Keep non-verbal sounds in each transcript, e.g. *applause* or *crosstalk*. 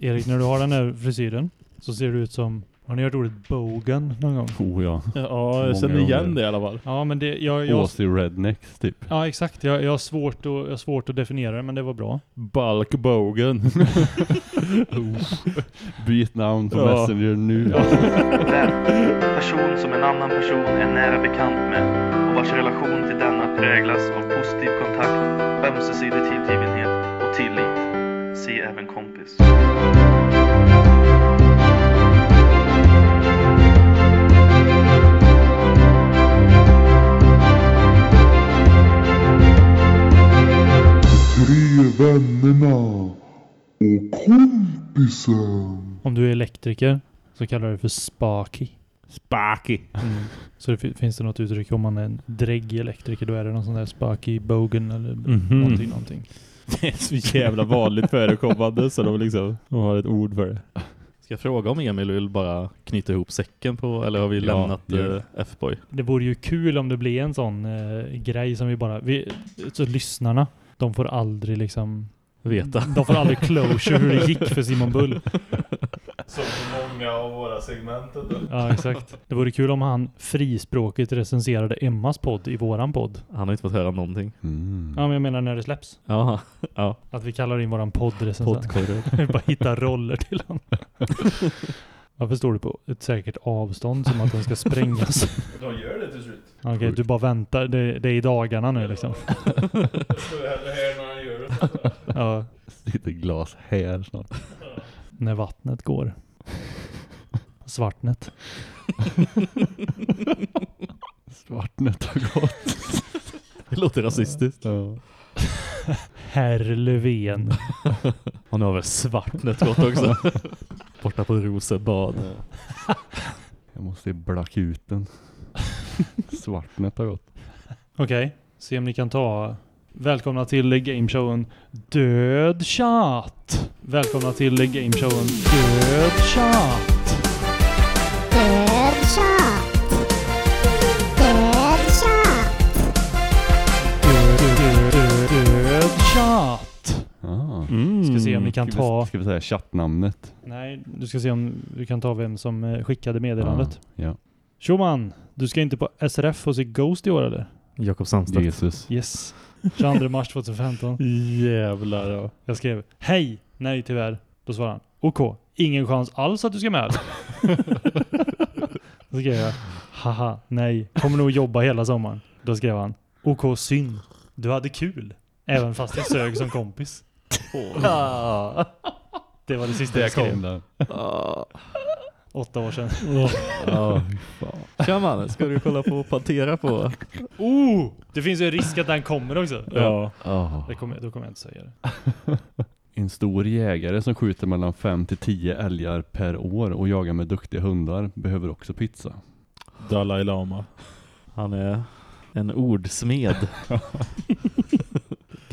Erik, när du har den här frisyren så ser du ut som... Har ni hört ordet bogan någon gång? Oh ja. Ja, jag känner igen gånger. det i alla fall. Ja, men det... Jag, jag, Aussie rednecks typ. ja, exakt. Jag, jag, har svårt att, jag har svårt att definiera det, men det var bra. Bulk Bogan. *laughs* Byt namn på Ja. Messenger nu. Vän. Person som en annan person är nära bekant med och vars relation till denna präglas av positiv kontakt, ömsesidig tillgivenhet och tillit. Se även kompis. Tre vännerna och kompisen. Om du är elektriker så kallar du det för sparky. Sparky. Mm. Så det fi- finns det något uttryck om man är en dräggig elektriker då är det någon sån där sparky bogan eller Mhm. någonting, någonting. *laughs* Det är så jävla vanligt förekommande så de liksom de har ett ord för det. Ska jag fråga om Emil vill bara knyta ihop säcken på, eller har vi Ja, lämnat det. eh, F-boy? Det vore ju kul om det blev en sån eh, grej som vi bara... Vi, så lyssnarna, de får aldrig liksom... Veta. De får aldrig closure hur det gick för Simon Bull. *laughs* Som på många av våra segment. Ja, exakt. Det vore kul om han frispråkigt recenserade Emmas podd i våran podd. Han har inte fått höra någonting. Mm. Ja, men jag menar när det släpps. Jaha, ja. Att vi kallar in våran poddrecensent. Vi *laughs* bara hitta roller till honom. *laughs* Varför står du på ett säkert avstånd som att den ska sprängas? *laughs* De gör det till slut. Okej, du bara väntar. Det, det är i dagarna nu liksom. Står här när han gör det. Ja, Sitter glas här snart. När vattnet går. Svartnet. Svartnät har gått. Det låter rasistiskt. Ja. Herr Löfven. Och nu har väl Svartnet gått också. Borta på Rosenbad. Jag måste blacka ut den. Svartnät har gått. Okej, se om ni kan ta... Välkomna till gameshowen Död Chat. Välkomna till gameshowen Död Chat. Död, död, död, död Chat. Ah. Mm. Ska se om ni kan Ska vi, ta... ska vi säga chattnamnet? Nej, du ska se om du kan ta vem som eh, skickade meddelandet. Ja. Schumann, du ska inte på SRF och se Ghost i år eller? Jakob Sandstedt. Jesus. Yes. 22 mars 2015. Jävlar ja. Jag skrev Hej! Nej tyvärr. Då svarade han OK. Ingen chans alls att du ska med. *laughs* Då skrev jag Haha, nej. Kommer nog jobba hela sommaren. Då skrev han OK, synd. Du hade kul. Även fast jag sög som kompis. *laughs* Det var det sista jag skrev. Åtta år sedan. *laughs* Ja, Tja man, ska du kolla på Pantera på? Oh! Det finns ju en risk att den kommer också. Ja. Ah. Det kommer, då kommer jag inte säga det. *laughs* En stor jägare som skjuter mellan 5 till 10 älgar per år och jagar med duktiga hundar behöver också pizza. Dalai Lama. Han är en ordsmed. *laughs*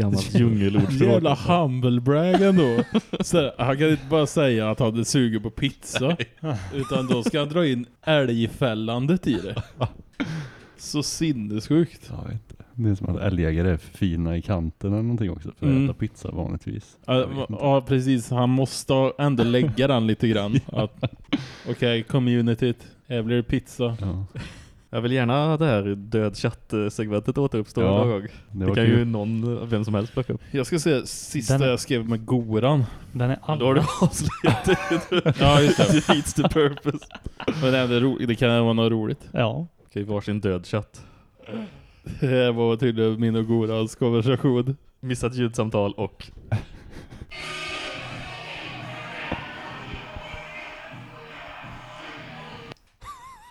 Gammalt *laughs* djungelordspråk. Jävla humble brag ändå. Så han kan inte bara säga att han är sugen på pizza. utan då ska han dra in älgfällandet i det. Så sinnessjukt. Jag vet inte. Det är som att älgjägare är fina i kanten eller någonting också för att Mm. äta pizza vanligtvis. Ja, ja, precis. Han måste ändå lägga den lite grann. *laughs* Att, Okej, communityt. Här blir det pizza. Ja, Jag vill gärna det här död chatt-segmentet återuppstå Ja, någon gång. det Det, kan kul. ju någon, vem som helst plocka upp. Jag ska se sista Den jag skrev med Goran. Den är Då har du alla. *laughs* det. Ja, just det. *laughs* Defeats the purpose. Men det, är ro- det kan vara något roligt. Ja. Okej, varsin död chatt. Det här var tydligen min och Gorans konversation. Missat ljudsamtal och... *laughs*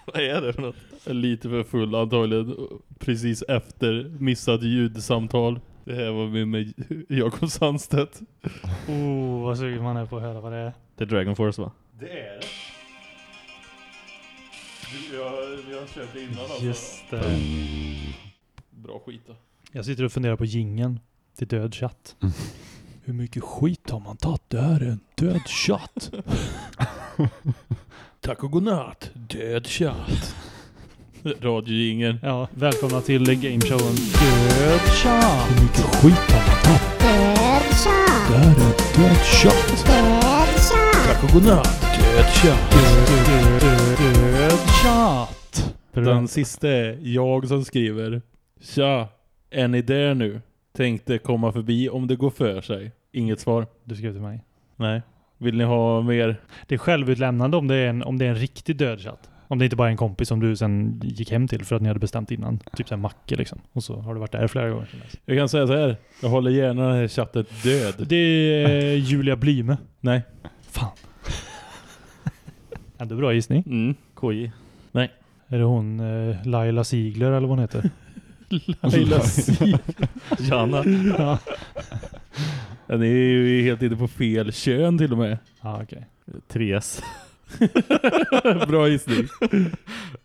Vad är det för något? Lite för full antagligen. Precis efter missat ljudsamtal. Det här var min med Jakob Sandstedt. Oh, vad sugen man är på att höra vad det är. Det är Dragon Force va? Det är det. Jag, jag har köpt det innan alltså. Just det. Bra skit då. Jag sitter och funderar på gingen till död chatt. Mm. *laughs* Hur mycket skit har man tagit? Det här är en död chatt. *laughs* Tack och godnatt. Död chatt. Radiojingeln. Ja, välkomna till gameshowen Död chatt. Hur mycket skit har man tagit? Det här är en död chatt. tack och godnatt. Dödchatt. Dödchatt! Den sista är jag som skriver. Tja, är ni där nu? Tänkte komma förbi om det går för sig. Inget svar. Du skrev till mig. Nej. Vill ni ha mer? Det är självutlämnande om det är en, om det är en riktig dödchatt. Om det inte bara är en kompis som du sen gick hem till för att ni hade bestämt innan. Typ såhär Macke liksom. Och så har du varit där flera gånger. Jag kan säga så här. Jag håller gärna den här chatten död. Det är Julia Blyme. Nej. Fan. Ändå bra gissning. Mm, KJ. Är det hon eh, Laila Sigler eller vad hon heter? *laughs* Laila Sik. Janna. *laughs* ja, Den är ju helt inne på fel kön till och med. ah, okej. 3S. *laughs* Bra gissning.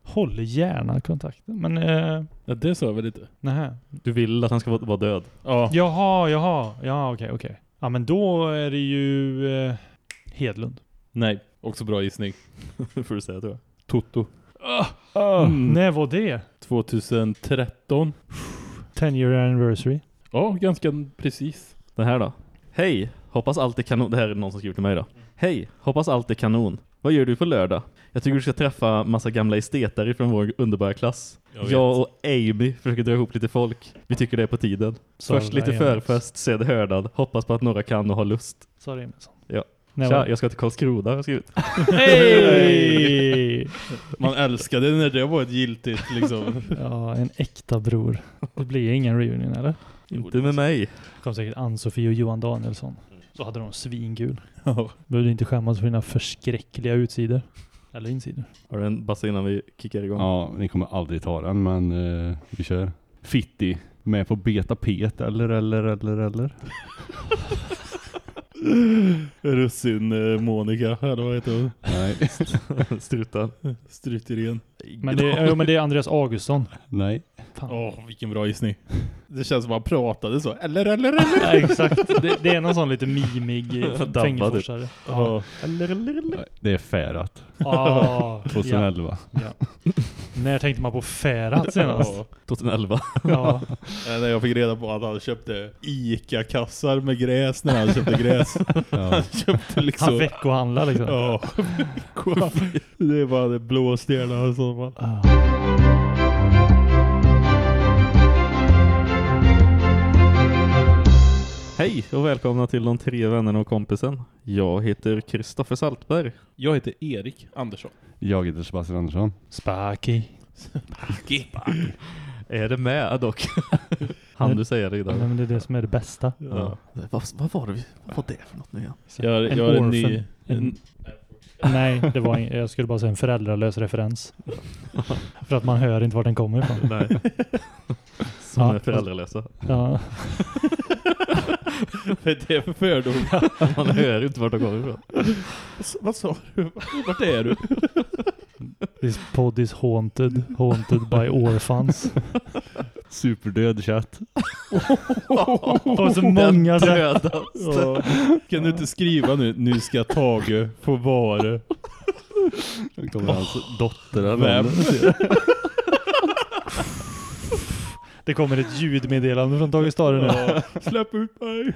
Håller gärna kontakten. Men eh, Ja, det sa jag väl inte. nähä. Du vill att han ska vara, vara död. Ja. Jaha, jaha. Ja, okej, okej. Ja, men då är det ju eh, Hedlund. Nej. Också bra gissning. *laughs* får du säga tror jag. Toto. Mm. När var det? 2013. 10 year anniversary. Ja, ganska precis. Det här då. Hej, hoppas allt är kanon. Det här är någon som skriver till mig då. Hej, hoppas allt är kanon. Vad gör du på lördag? Jag tycker du ska träffa massa gamla esteter från vår underbara klass. Jag. Jag och Amy försöker dra ihop lite folk. Vi tycker det är på tiden. Sa Först lite förfest, sen hördad. Hoppas på att några kan och har lust. Sa Remensson. Ja. När Tja, jag ska till Karlskrona har jag skrivit. *laughs* Hej! Man älskade när det var ett giltigt liksom. *laughs* Ja, en äkta bror. Det blir ingen reunion eller? Inte med mig. kom säkert Ann-Sofie och Johan Danielsson. Så hade de svingul. Ja. Behövde inte skämmas för dina förskräckliga utsidor. Eller insidor. Har du en bassa innan vi kickar igång? Ja, ni kommer aldrig ta den men eh, vi kör. Fitti. Med på beta pet eller eller eller eller. *laughs* Russin eh, Monica, eller vad heter hon? Nej. *laughs* Strutan. *laughs* Stryteren. Men det, ja, men det är Andreas Augustsson. Nej. Åh, vilken bra gissning. Det känns som han pratade så. Eller, eller, eller. Ja, exakt. Det, det är någon sån lite mimig eh, fängelseforsare. Ja. Eller, eller, eller. Det är Färat. Ah, *laughs* ja. 2011. ja. När tänkte man på Färat senast? Ja. 2011. *laughs* Ja. Eh, När jag fick reda på att han köpte Ica-kassar med gräs när han köpte gräs. *laughs* Ja. Han köpte liksom... Han veckohandlar liksom. Ja. det var det blå stjärnan och så. Bara. Ah. Hej och välkomna till de tre vännerna och kompisen. Jag heter Kristoffer Saltberg. Jag heter Erik Andersson. Jag heter Sebastian Andersson. Sparky. *laughs* Är det med dock? *laughs* Han du säga det Ja, idag. men det är det som är det bästa. Ja. Vad, vad var det vi, vad var det för något nu igen? Jag, En jag är en ny... En- En, Nej, det var jag skulle bara säga en föräldralös referens. *laughs* För att man hör inte var den kommer ifrån. Nej. *laughs* Som Ja. är föräldralösa. Ja. *laughs* vad är det för fördom? Man hör inte vart de kommer ifrån. Vad sa du? Vart är du? This pod is haunted. Haunted by orphans. Superdöd chatt. På så många. Ja. Kan du inte skriva nu? Nu ska Tage få vara. Nu kommer hans dotter eller Vem? någon. Det kommer ett ljudmeddelande från Tage Stare nu. Släpp ut mig.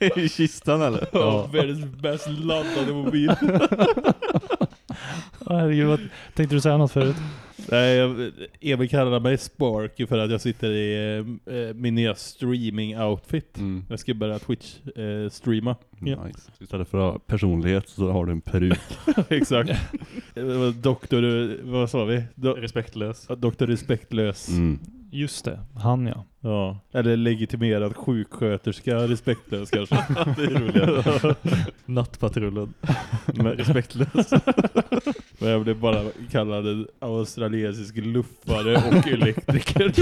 *laughs* I kistan eller? Ja. Världens bäst laddade mobil. Herregud, tänkte du säga något förut? Nej, jag- Emil kallar mig Sparky för att jag sitter i eh, min nya streaming-outfit. Mm. Jag ska börja Twitch-streama. Ja. Nice. Istället för att ha personlighet så har du en peruk. *laughs* Exakt. *laughs* Eh, Doktor, vad sa vi? Do Respektlös. Doktor Respektlös. Mm. Just det, han ja. Ja. Eller legitimerad sjuksköterska Respektlös kanske. *laughs* det är roligare. *laughs* Nattpatrullen. Men respektlös. *laughs* Men jag blev bara kallad en australiensisk luffare och elektriker.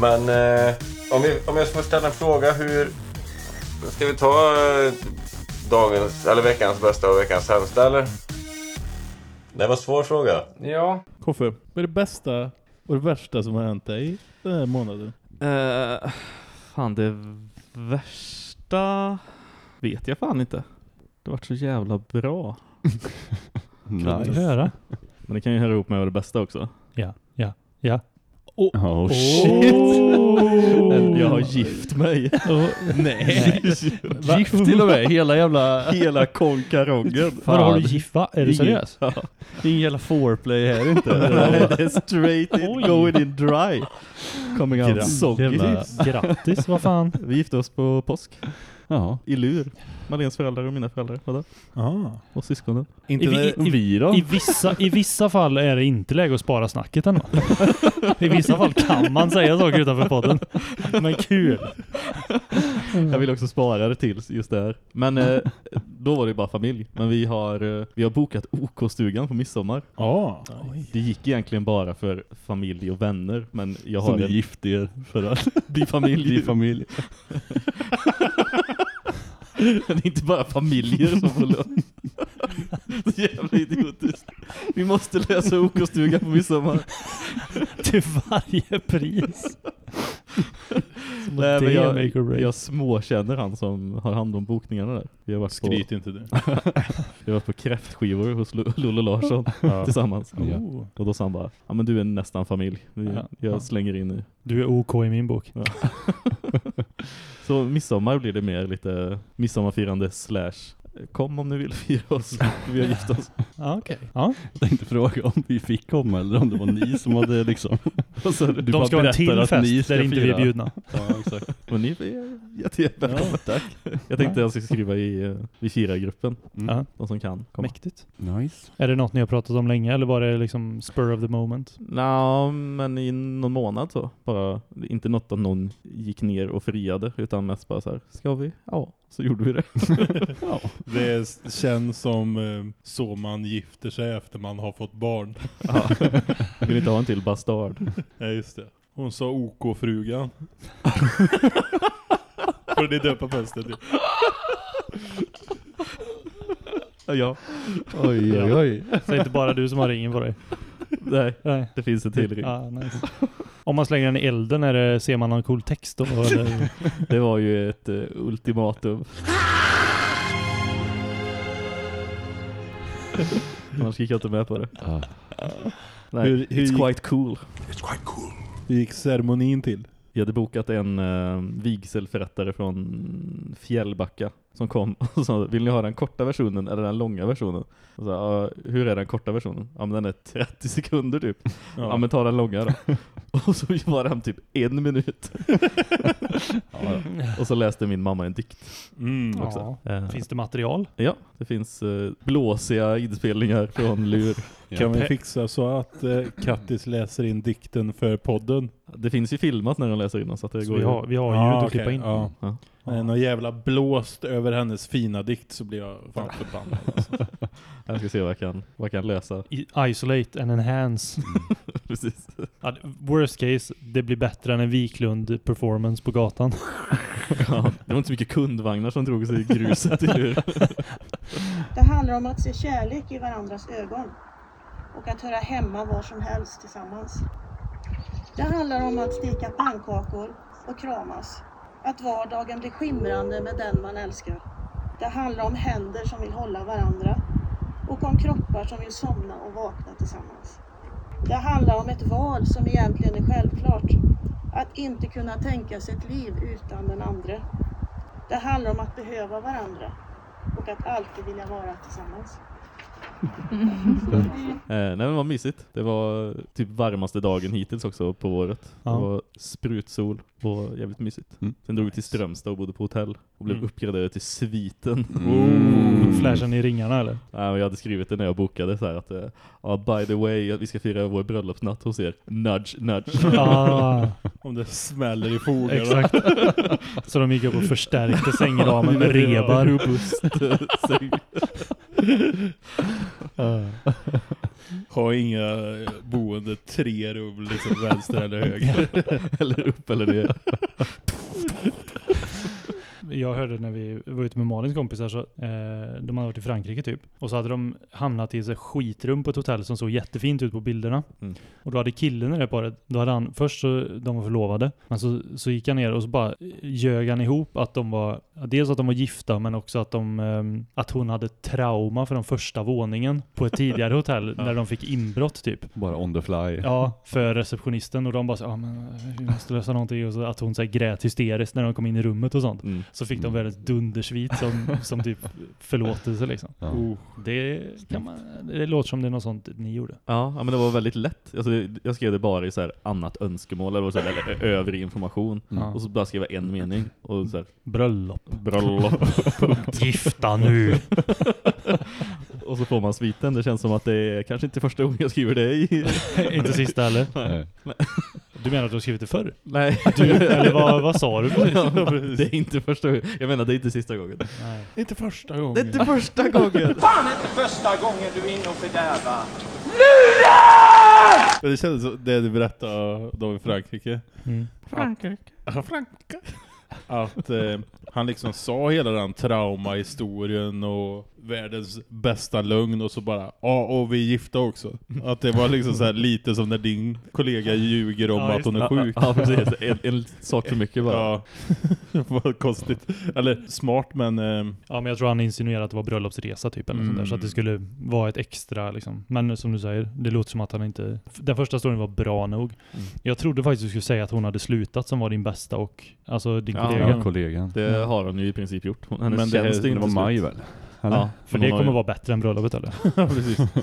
Men eh, om, vi, om jag får ställa en fråga, hur... Ska vi ta eh, dagens, eller veckans bästa och veckans sämsta, eller? Det var en svår fråga. Ja. Koffe, vad är det bästa och det värsta som har hänt dig den här månaden? Uh, fan det värsta vet jag fan inte. Det har varit så jävla bra. *laughs* Kan du Nice. höra? Men det kan ju höra ihop med vad det bästa också. Ja, ja, ja. Oh, shit. Men jag har gift mig. Nej. Gift till och med, hela jävla... Hela konkarongen. Vadå, har du gift? Va? Är du seriös? Ja. Ingen jävla foreplay här inte. *laughs* Nej, det är straight in, Oj. going in dry. Coming out Gra- soggy. jävla- Grattis, vad fan. Vi gifte oss på påsk. Ja. I Lur. Malens föräldrar och mina föräldrar var där. Ah. Och syskonen. Inte I, i, i, Vi då? i, vissa, I vissa fall är det inte läge att spara snacket ändå. I vissa fall kan man säga saker utanför podden. Men kul. Jag vill också spara det till just det här. Men eh, då var det bara familj. Men vi har, eh, vi har bokat OK-stugan på midsommar. Ja. Det gick egentligen bara för familj och vänner. Men jag Som har ni en gifte er för att bli familj. bli familj. *laughs* Det är inte bara familjer som får lön. *laughs* Så jävla idiotiskt. Vi måste lösa OK-stugan på midsommar. *laughs* Till varje pris. Som Nej, men det jag, jag småkänner han som har hand om bokningarna där. Vi har varit på, Skryt inte du. *laughs* vi har varit på kräftskivor hos Lollo Larsson tillsammans. Oh. Och då sa han bara, ja men du är nästan familj. Vi, Ja. Jag slänger in i. Du är OK i min bok. Så midsommar blir det mer lite midsommarfirande slash kom om ni vill fira oss. Vi har gift oss. *laughs* Ja, okej. Ja. Jag tänkte fråga om vi fick komma eller om det var ni som hade liksom... Och *laughs* så, Du De ska ha en till fest där inte vi är bjudna. *laughs* Ja, exakt. och ni är jättevälkomna. tack. Jag tänkte jag skulle skriva i uh, vi firar gruppen. Mm. Ja. De som kan komma. Mäktigt. Nice. Är det något ni har pratat om länge eller var det liksom spur of the moment? Nå, men i någon månad så. Bara, inte något att någon gick ner och friade, utan mest bara så här, ska vi? Ja, så gjorde vi det. *laughs* Ja. Det känns som eh, så man gifter sig efter man har fått barn. Ja. *laughs* Vill inte ha en till bastard. Ja, just det. Hon sa OK-frugan. Får ni döpa festen till? Ja. Oj, oj, oj. Så det är inte bara du som har ringen på dig. Nej, Nej. det finns en till ring. Ja, nice. Om man slänger den i elden, är det, ser man någon cool text då? Eller? *laughs* Det var ju ett uh, ultimatum. *laughs* Annars gick jag inte med på det. Ja. Nej, Hur- hur it's gick- quite cool. Hur gick ceremonin till? Jag hade bokat en uh, vigselförrättare från Fjällbacka som kom och sa, vill ni ha den korta versionen eller den långa versionen? Och så, "Ja, hur är den korta versionen? Ja men den är 30 sekunder typ. Ja, men ta den långa då. *laughs* *laughs* och så var den typ en minut. *laughs* och så läste min mamma en dikt Mm. också. Eh, Finns det material? Ja, det finns uh, blåsiga inspelningar från *laughs* lur. Kan vi fixa så att eh, Kattis läser in dikten för podden? Det finns ju filmat när de läser in den, så att det Så går vi har, vi har Ja, ljud att okej, klippa in. ja. Ja. När någon jävla blåst över hennes fina dikt så blir jag fan förbannad. *laughs* Alltså. Jag ska se vad jag kan, vad jag kan lösa. I- Isolate and enhance. *laughs* Precis. Ja, worst case, det blir bättre än en Wiklund performance på gatan. *laughs* Ja, det var inte så mycket kundvagnar som drog sig i gruset. Det handlar om att se kärlek i varandras ögon och att höra hemma var som helst tillsammans. Det handlar om att steka pannkakor och kramas. Att vardagen blir skimrande med den man älskar. Det handlar om händer som vill hålla varandra och om kroppar som vill somna och vakna tillsammans. Det handlar om ett val som egentligen är självklart. Att inte kunna tänka sig ett liv utan den andra. Det handlar om att behöva varandra och att alltid vilja vara tillsammans. *laughs* Eh, nej men vad mysigt. Det var typ varmaste dagen hittills också på året. Ja. Det var sprutsol och jävligt mysigt. Mm. Sen drog vi till Strömstad och bodde på hotell och blev Mm. uppgraderade till sviten. Oh, flashen i ringarna eller? Nej, men jag hade skrivit det när jag bokade så här att ja, by the way, vi ska fira vår bröllopsnatt hos er. Nudge, nudge. *laughs* Ah, *laughs* Om det smäller i fogarna. exakt. *laughs* Så de gick upp och förstärkte sängramen med rebar. Robust säng. Ha inga eh, boende tre rum, liksom vänster eller höger. *laughs* eller upp eller ner. *laughs* jag hörde när vi var ute med Malins kompisar så, eh, de hade varit i Frankrike typ. Och så hade de hamnat i ett skitrum på ett hotell som såg jättefint ut på bilderna. Mm. Och då hade killen i det paret, då hade han, först så, de var förlovade, men så, så gick han ner och så bara ljög han ihop att de var, dels att de var gifta men också att de, ehm, att hon hade trauma för den första våningen på ett tidigare hotell *laughs* när de fick inbrott typ. Bara on the fly. Ja, för receptionisten och de bara så, ja men eh, vi måste lösa någonting och så att hon så här grät hysteriskt när de kom in i rummet och sånt. Mm. Så fick de Mm. väldigt dundersvit som, som typ förlåtelse liksom. Ja. Oh. Det, kan man, det låter som det är något sånt ni gjorde. Ja, ja, men det var väldigt lätt. Alltså, det- jag skrev det bara i så här annat önskemål eller, så här, eller övrig information. Ja. Och så bara skriva en mening. Och så här, Bröllop. bröllop. *laughs* Gifta nu. *laughs* och så får man sviten. Det känns som att det är kanske inte första gången jag skriver det i... *laughs* Inte sista heller. Nej. Du menar att du har skrivit det förr? Nej. Du, eller vad, vad sa du precis? *laughs* Ja, det är inte första gången. Jag menar, det är inte sista gången. Nej. Inte första Det är gången. inte första gången! Fan inte första gången du är inne och fördärvar. Men Det kändes som det du berättade då i Frankrike. Mm. Frankrike. Ja, Frankrike. Att eh, han liksom sa hela den traumahistorien och världens bästa lögn och så bara, ja och vi är gifta också. Att det var liksom så här lite som när din kollega ljuger om Ja, att hon är sjuk. Ja, precis. En, en sak för mycket bara. Ja, *laughs* vad konstigt. Eller smart men eh, Ja men jag tror han insinuerade att det var bröllopsresa typ eller sånt där, så att det Mm. skulle vara ett extra liksom. Men som du säger, det låter som att han inte... Den första storyn var bra nog. Mm. Jag trodde faktiskt du skulle säga att hon hade slutat som var din bästa och alltså din Ja, kollega. Ja, kollegan. Det har hon ju i princip gjort. Hon- Hennes Men det- är Det inte var maj väl? Eller? Ja, För men det hon kommer ju- vara bättre än bröllopet eller? *laughs* ja, precis. *laughs*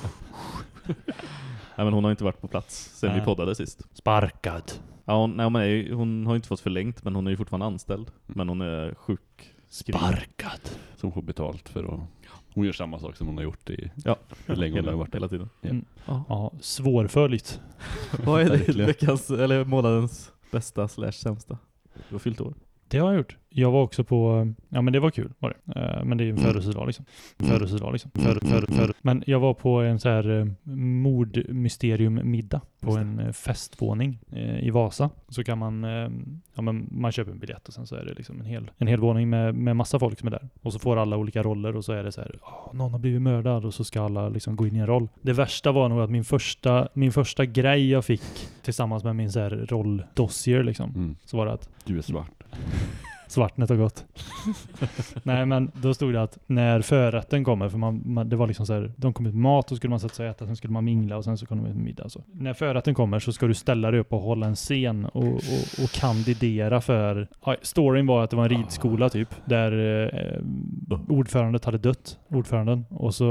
Nej, men hon har inte varit på plats sen vi poddade sist. Sparkad. Ja, hon, nej, hon, är ju, hon har inte fått förlängt, men hon är ju fortfarande anställd. Men hon är sjuk. Sparkad. Som får betalt för att... Hon gör samma sak som hon har gjort i... Ja, länge hon hela, har varit hela tiden. Ja. Mm. Ja. Ja, svårföljt. *laughs* Vad är det veckans, eller månadens bästa slash sämsta? Du har fyllt år. Det har jag gjort. Jag var också på, ja men det var kul var det. Eh, Men det är ju en födelsedag liksom. Födelsedag liksom. Föd, föd, föd. Men jag var på en så här eh, mordmysterium-middag på en eh, festvåning i Vasa. Så kan man, ja men man köper en biljett och sen så är det liksom en hel, en hel våning med, med massa folk som är där. Och så får alla olika roller och så är det så här, "Ah, någon har blivit mördad och så ska alla liksom gå in i en roll. Det värsta var nog att min första, min första grej jag fick tillsammans med min så här rolldossier liksom, Mm. så var det att Du är svart. *laughs* Svartnet har gått. *laughs* Nej men då stod det att när förrätten kommer, för man, man, det var liksom så här, de kom ut med mat och skulle man sätta sig och äta, sen skulle man mingla och sen så kom de ut med middag. Så. När förrätten kommer så ska du ställa dig upp och hålla en scen och, och, och kandidera för, ja, storyn var att det var en ridskola typ, där eh, ordförandet hade dött, ordföranden, och så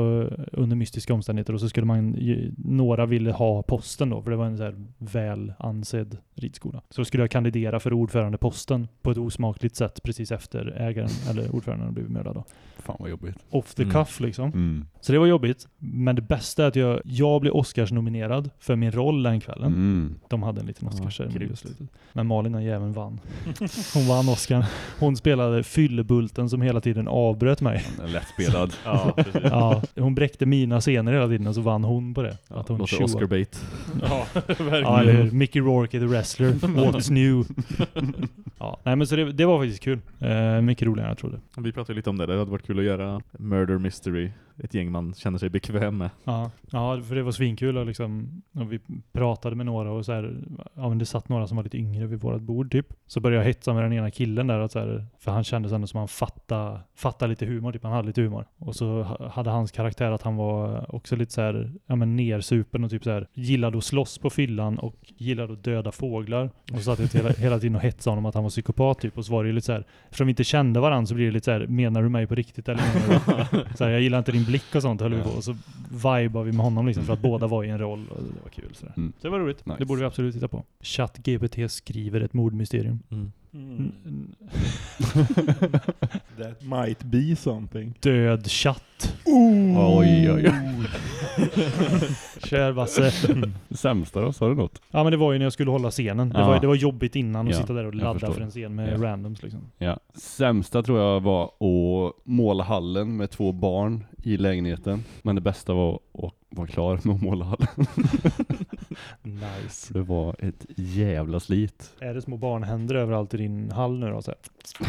under mystiska omständigheter och så skulle man, några ville ha posten då, för det var en så här väl ansedd ridskola. Så skulle jag kandidera för ordförandeposten på ett osmakligt sätt precis efter ägaren eller ordföranden blivit mördad då. Fan vad jobbigt. Off the Mm. cuff liksom. Mm. Så det var jobbigt. Men det bästa är att jag, jag blev Oscars-nominerad för min roll den kvällen. Mm. De hade en liten Oscarsceremoni grymt. i slutet. Men Malin den jäveln vann. *laughs* Hon vann Oscar. Hon spelade fyllebulten som hela tiden avbröt mig. Lättspelad. *laughs* Ja, precis. Ja, hon bräckte mina scener hela tiden och så vann hon på det. Ja, att hon låter tjoade. Oscar bait. *laughs* Ja, verkligen. Ja, eller? Mickey Rourke är the wrestler. What's new? ja, nej men så det, det var faktiskt kul. Eh, mycket roligare än jag trodde. Vi pratade lite om det. Det hade varit kul att göra Murder Mystery. Ett gäng man känner sig bekväm med. Ja, ja för det var svinkul och liksom, och vi pratade med några och så här, ja men det satt några som var lite yngre vid vårt bord typ. Så började jag hetsa med den ena killen där, att så här, för han kändes ändå som han fattade, fattade lite humor, typ han hade lite humor. Och så ha- hade hans karaktär att han var också lite så här, ja men nersupen och typ så här, gillade att slåss på fyllan och gillade att döda fåglar. Och så satt jag hela, hela tiden och hetsade honom att han var psykopat typ. Och så var det ju lite så här, eftersom vi inte kände varandra så blir det lite så här, menar du mig på riktigt eller *laughs* så här, jag gillar inte din blick och sånt höll vi på. Och så vibade vi med honom liksom för att båda var i en roll och det var kul. Så, där. Mm. så det var roligt. Nice. Det borde vi absolut titta på. ChatGPT skriver ett mordmysterium. Mm. Mm. Mm. *laughs* That might be something. Död chatt. Oj, oj, oj. *laughs* Kör Basse. Mm. Sämsta då? Sa du något? Ja men det var ju när jag skulle hålla scenen. Det, Ja. var, det var jobbigt innan att Ja, sitta där och ladda för en scen med Ja. randoms liksom. Ja. Sämsta tror jag var att måla hallen med två barn i lägenheten. Men det bästa var att vara klar med att måla hallen. *laughs* Nice. Det var ett jävla slit. Är det små barnhänder överallt i din hall nu då? Så. *laughs*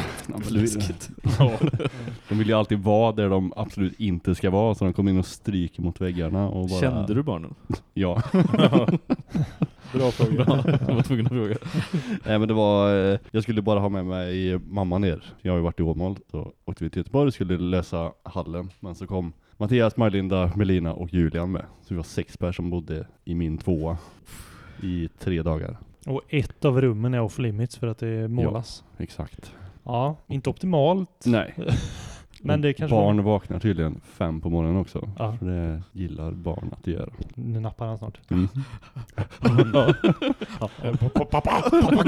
Ja. *laughs* De vill ju alltid vara där de absolut inte ska vara, så de kommer in och stryker mot väggarna och bara... Kände du barnen? Ja. Bra fråga. Bra, jag var tvungen att fråga. Nej men det var, eh, jag skulle bara ha med mig mamma ner. Jag har ju varit i Åmål, så åkte vi till Göteborg och skulle lösa hallen. Men så kom Mattias, Marlinda, Melina och Julian med. Så vi var sex personer som bodde i min tvåa i tre dagar. Och ett av rummen är off limits för att det målas. Exakt. Ja, inte optimalt. Nej. *laughs* Men det kanske Barn vaknar tydligen fem på morgonen också. Ja. För det gillar barn att göra. Nu nappar han snart. Mm. *laughs* *laughs* Pappa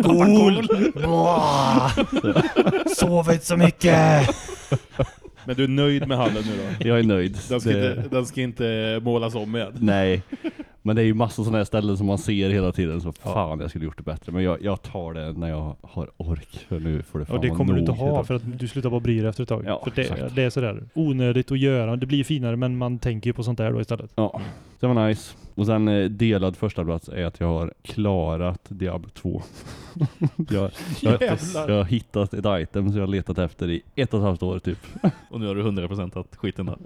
cool! Sovit så mycket! Men du är nöjd med hallen nu då? *laughs* Jag är nöjd. Den ska, Det- inte, den ska inte målas om igen. Nej, men det är ju massor sådana här ställen som man ser hela tiden så fan jag skulle gjort det bättre. Men jag, jag tar det när jag har ork för nu får det fan Och det kommer du inte ha helt för att du slutar bara bry dig efter ett tag. Ja, för det, det är sådär onödigt att göra. Det blir finare men man tänker ju på sånt där då istället. Ja, det var nice. Och sen eh, delad första plats är att jag har klarat Diablo 2. *laughs* jag, jag, Jävlar. jag har hittat ett item som jag har letat efter i ett och ett halvt år typ. Och nu har du 100% att skiten där.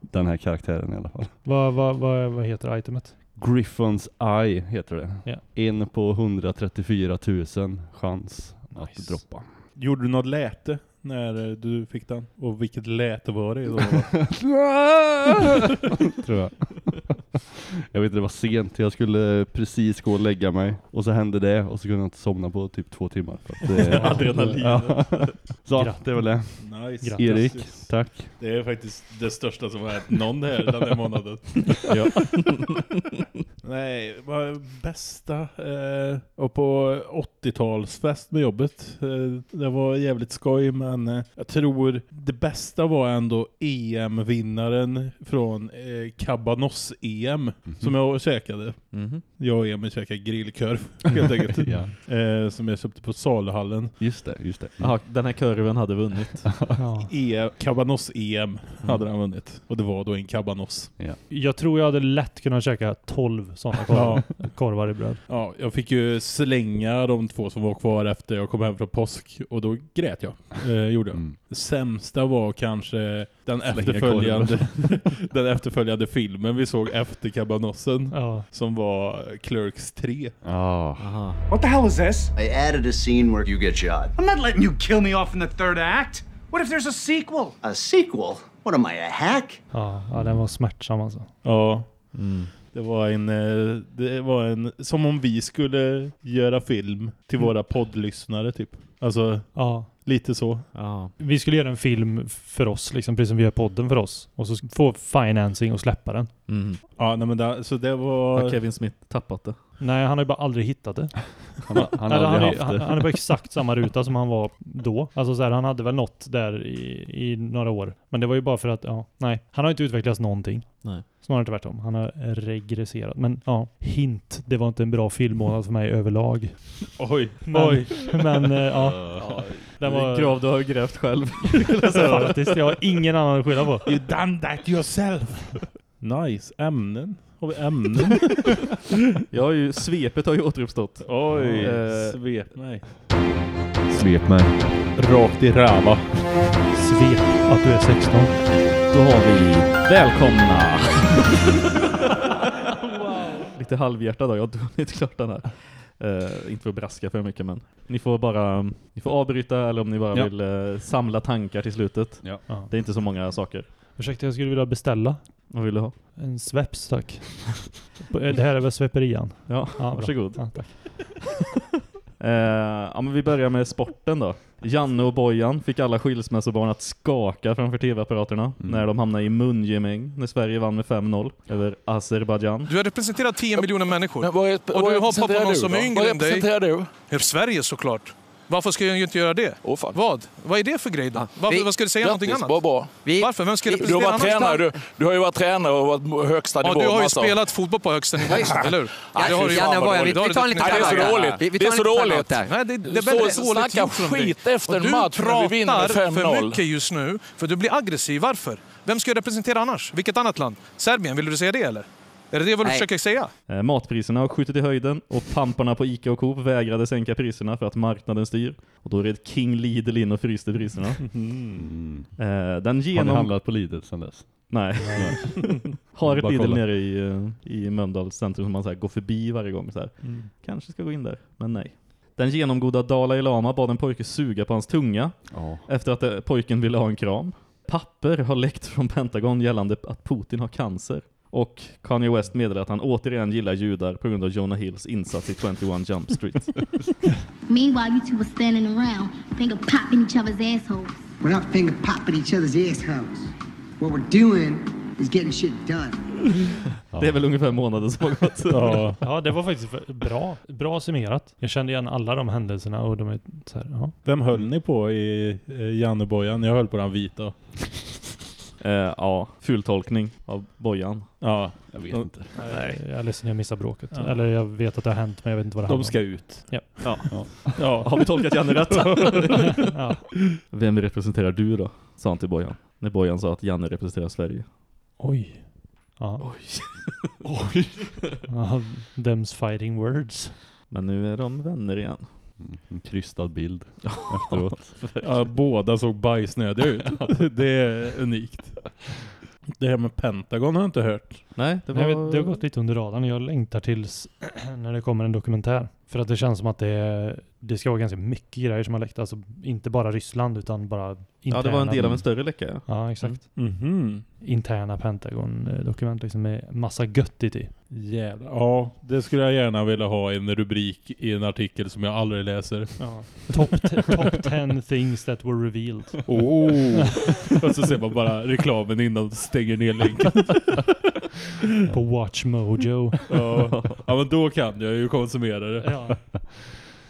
Den här karaktären i alla fall. Vad, vad, vad, vad heter itemet? Griffons Eye heter det. Ja. En på 134 000 chans att Nice. droppa. Gjorde du något läte när eh, du fick den? Och vilket läte var det? Då? *laughs* *laughs* Tror jag. Jag vet det var sent, jag skulle precis gå och lägga mig och så hände det och så kunde jag inte somna på typ två timmar. För att det, *laughs* Adrenalin. Ja. Så, Grattis. det väl det. Nice. Grattis. Erik, tack. Det är faktiskt det största som har hänt någon här den här månaden. *laughs* Ja. *laughs* Nej, vad bästa? Eh, och på 80-talsfest med jobbet. Eh, det var jävligt skoj, men eh, jag tror det bästa var ändå EM-vinnaren från eh, Cabanos-EM som jag käkade. Mhm. Jag och Emil käkade grillkorv helt enkelt. *laughs* ja. eh, som jag köpte på saluhallen. Just det, just det. Jaha, den här kurven hade vunnit. *laughs* Ja. E Cabanos-EM hade han vunnit. Och det var då en Cabanos. Jag tror jag hade lätt kunnat käka 12 sådana korvar, korvar i bröd. Ja, jag fick ju slänga de två som var kvar efter jag kom hem från påsk och då grät jag. Eh, gjorde jag. Mm. Det sämsta var kanske den efterföljande, *laughs* den efterföljande filmen vi såg efter Kabanossen Ja. som var Clerks 3. Ah. Aha. What the hell is this? I added a scene where you get shot. I'm not letting you kill me off in the third act. What if there's a sequel? A sequel? What am I, a hack? Ja, ja, den var smärtsam alltså. Ja, Mm. det var en, eh, det var en, som om vi skulle göra film till våra poddlyssnare typ. Alltså, Ja. Lite så. Ja. Vi skulle göra en film för oss, liksom, precis som vi gör podden för oss. Och så få financing och släppa den. Mm. Ja, nej men det, så det var... Har Kevin Smith tappat det? Nej, han har ju bara aldrig hittat det. *laughs* Han, har- han har Eller, han, aldrig är, haft han, det. han är på *laughs* exakt samma ruta som han var då. Alltså så här, han hade väl något där i, i några år. Men det var ju bara för att, ja, nej. Han har inte utvecklats någonting. Nej. Snarare tvärtom. Han har regresserat. Men ja, hint. Det var inte en bra filmmånad för mig överlag. *laughs* Oj, Men, oj. men eh, ja. Ja. Det var... Grav du har grävt själv. Faktiskt, jag har ingen annan att skylla på. You done that yourself. nice. Ämnen. Har vi ämnen? *laughs* Jag har ju, svepet har ju återuppstått. Oj, Eh, svep mig. Svep mig. Rakt i rava. Svep att du är 16. Då har vi välkomna! *laughs* Lite halvhjärtad då, jag har inte klart den här. Eh, inte för att braska för mycket men ni får bara ni får avbryta eller om ni bara Ja. vill eh, samla tankar till slutet. Ja. Ja. Det är inte så många saker. Ursäkta, jag skulle vilja beställa Vad vill du ha? en sveps, tack. Det här är väl sveperian? Ja, Ja, varsågod. Ja, tack. *laughs* Eh, ja, men vi börjar med sporten då. Janne och Bojan fick alla skilsmässobarn att skaka framför tv-apparaterna Mm. när de hamnade i mungemäng när Sverige vann med 5-0 över Azerbajdzjan. Du har representerat 10 miljoner människor. Men vad är- och vad du hoppar på någon du som är yngre Vad än dig. representerar du? Sverige såklart. Varför ska jag inte göra det? Fan. Vad? Vad är det för grej då? Varför, Vi- vad ska du säga någonting annat? Bra, bra. Varför? Vem ska Du har varit tränare, du, du har ju varit tränare och varit högsta Ja, nivå. du har ju spelat fotboll på högsta nivå, eller hur? Ja, det har du ju. Janne, vad är- vi- vi tar en liten. Det är så dåligt. Vi- vi Det är så dåligt. Nej, det, är dåligt gjort skit efter en match när vi vinner med Du pratar 5-0. för mycket just nu, för du blir aggressiv. Varför? Vem ska jag representera annars? Vilket annat land? Serbien, vill du säga det eller? Är det det vad du Nej. försöker säga? Eh, matpriserna har skjutit i höjden och pamparna på Ica och Coop vägrade sänka priserna för att marknaden styr. Och då red King Lidl in och fryste priserna. Mm. *laughs* Eh, den Har ni genom... handlat på Lidl sedan dess? Nej. *laughs* Har ett Lidl kolla. nere i, eh, i Mölndals centrum som man så här går förbi varje gång. Så här. Mm. Kanske ska gå in där, men nej. Den genomgoda Dalai Lama bad en pojke suga på hans tunga Ja. efter att pojken ville ha en kram. Papper har läckt från Pentagon gällande att Putin har cancer. Och Kanye West meddelar att han återigen gillar judar på grund av Jonah Hills insats i 21 Jump Street. *laughs* Meanwhile, you two were standing around, finger popping each other's assholes. We're not finger popping each other's assholes. What we're doing is getting shit done. *laughs* Det är väl ungefär månaden som har gått. *laughs* Ja. Ja, det var faktiskt bra. Bra summerat. Jag kände igen alla de händelserna och de är så här, ja. Vem höll ni på i Jannebojan? Jag höll på den vita. Eh, ja, fultolkning av bojan. Ja, Jag vet de, inte. Nej, jag är ledsen, jag missar bråket. Ja. Eller jag vet att det har hänt, men jag vet inte vad det de handlar ska om. ut. Ja. Ja. Ja. *laughs* Har vi tolkat Janne rätt? *laughs* ja. Vem representerar du då? Sa han till Bojan. När Bojan sa att Janne representerar Sverige. Oj. Ja. Oj. Oj. *laughs* ja. Them's fighting words. Men nu är de vänner igen. En krystad bild *laughs* efteråt. Ja, båda såg bajsnödiga ut. *laughs* det är unikt. Det här med Pentagon har jag inte hört. Nej, det var... Vet, det har gått lite under radarn. Jag längtar tills *clears throat* när det kommer en dokumentär. För att det känns som att det, det ska vara ganska mycket grejer som har läckt. Alltså inte bara Ryssland utan bara interna. Ja, det var en del av en större läcka. Ja. Ja, exakt. Mhm. Interna Pentagon-dokument liksom med massa göttigt i. Jävlar. Ja, det skulle jag gärna vilja ha i en rubrik i en artikel som jag aldrig läser. Ja. Top, top 10 things that were revealed. Oh. *laughs* Och så ser man bara reklamen innan stänger ner länken. På Watch Mojo. Ja. ja, men då kan jag ju konsumera det. Ja.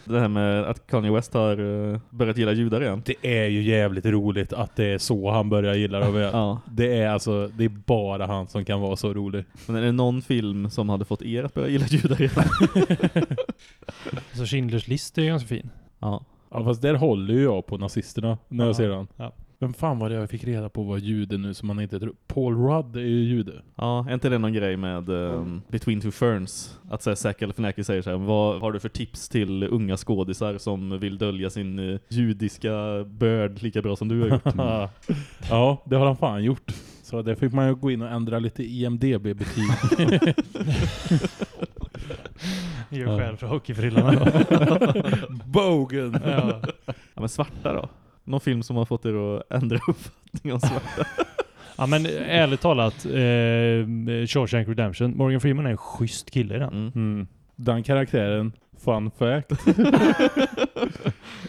Det här med att Kanye West har uh, börjat gilla judar igen. Det är ju jävligt roligt att det är så han börjar gilla dem. *laughs* Ja. Det är alltså, det är bara han som kan vara så rolig. Men är det någon film som hade fått er att börja gilla judar igen? *laughs* Så Schindlers list är ganska fin. ja. Ja, fast där håller ju jag på nazisterna när Ja. jag ser den. Ja. Vem fan var det jag fick reda på var jude nu som man inte tror? Paul Rudd är ju jude. Ja, är inte det någon grej med um, Between Two Ferns? Att säga Zac Galifianakis säger så här, vad har du för tips till unga skådisar som vill dölja sin uh, judiska börd lika bra som du har gjort? *laughs* ja, det har han fan gjort. Så där fick man ju gå in och ändra lite IMDB-betyg. Gör själv för hockeyfrillarna. *laughs* Bogen! ja. Ja, men svarta då? Någon film som har fått er att ändra *laughs* uppfattning om svarta? *laughs* ja men ärligt talat, eh, Shawshank Redemption, Morgan Freeman är en schysst kille i den. Mm. Mm. Den karaktären, fun fact, *laughs*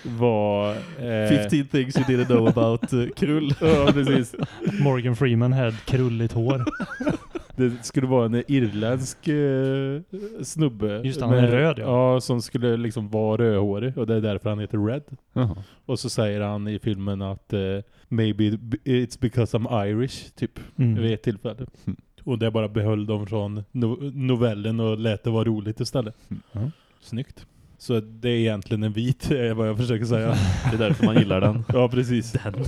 var... Eh, 15 things you didn't know about uh, krull. *laughs* ja, precis. Morgan Freeman hade krulligt hår. *laughs* Det skulle vara en irländsk eh, snubbe. Just han är röd, ja. ja. som skulle liksom vara rödhårig och det är därför han heter Red. Jaha. Och så säger han i filmen att eh, maybe it's because I'm Irish, typ. Mm. Vid ett tillfälle. Mm. Och det bara behöll dem från no novellen och lät det vara roligt istället. Mm. Snyggt. Så det är egentligen en vit, *laughs* är vad jag försöker säga. *laughs* Det är därför man gillar den. Ja, precis. *laughs* Den.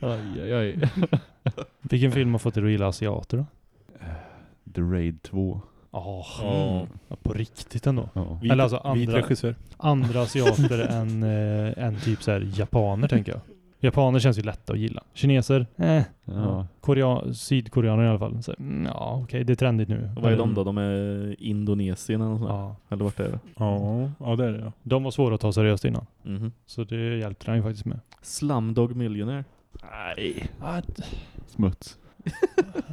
Aj, aj, aj. Vilken film har fått er att gilla asiater då? The Raid 2. Ja, Ja. ja, på riktigt ändå. Ja. Eller alltså andra-. Andra asiater än, eh, än typ så här japaner tänker jag. Japaner känns ju lätta att gilla. Kineser, eh. Ja. Korea, Sydkoreaner i alla fall. Så, mm, ja, okej, det är trendigt nu. Och vad är de då? De är Indonesien eller något sånt? Ja, Eller vart är det? Ja, ja det är det. Ja. de var svåra att ta seriöst innan. Mhm. Så det hjälpte han ju faktiskt med. Slumdog Millionaire. Nej. Smuts.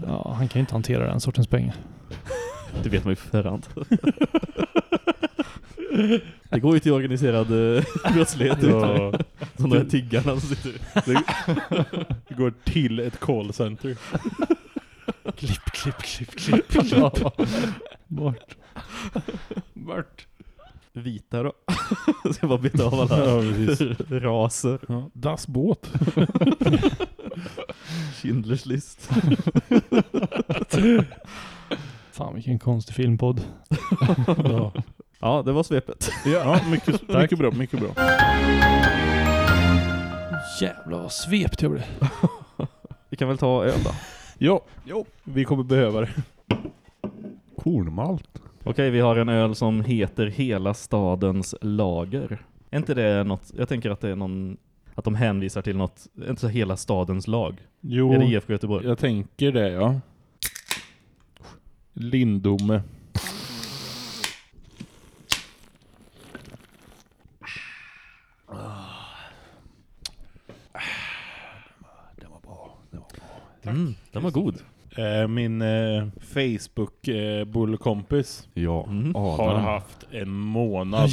Ja, han kan ju inte hantera den sortens pengar. *laughs* Det vet man ju förhand. *laughs* Det går ju till organiserad eh, *laughs* brottslighet. Ja. Som de här tiggarna som sitter. Det, går till ett callcenter. Klipp, klipp, klipp, klipp, klipp. Bort. Bort. Vita då. *laughs* Ska bara beta av alla Ja, raser. Ja, das båt. *laughs* Schindlers list. Fan vilken konstig filmpodd. Ja, Ja, det var svepet. ja mycket, *laughs* mycket bra, mycket bra. Jävlar vad svept jag blev. *laughs* Vi kan väl ta öl då. Jo, vi kommer behöva det. Kornmalt. Okej, vi har en öl som heter Hela stadens lager. Är inte det något, jag tänker att det är någon, att de hänvisar till något, är inte så Hela stadens lag? Jo, Är det IFK Göteborg? jag tänker det, ja. Lindome. Mm, den var god. Eh, Min eh, Facebook-bullkompis Ja, har Adam. haft en månad.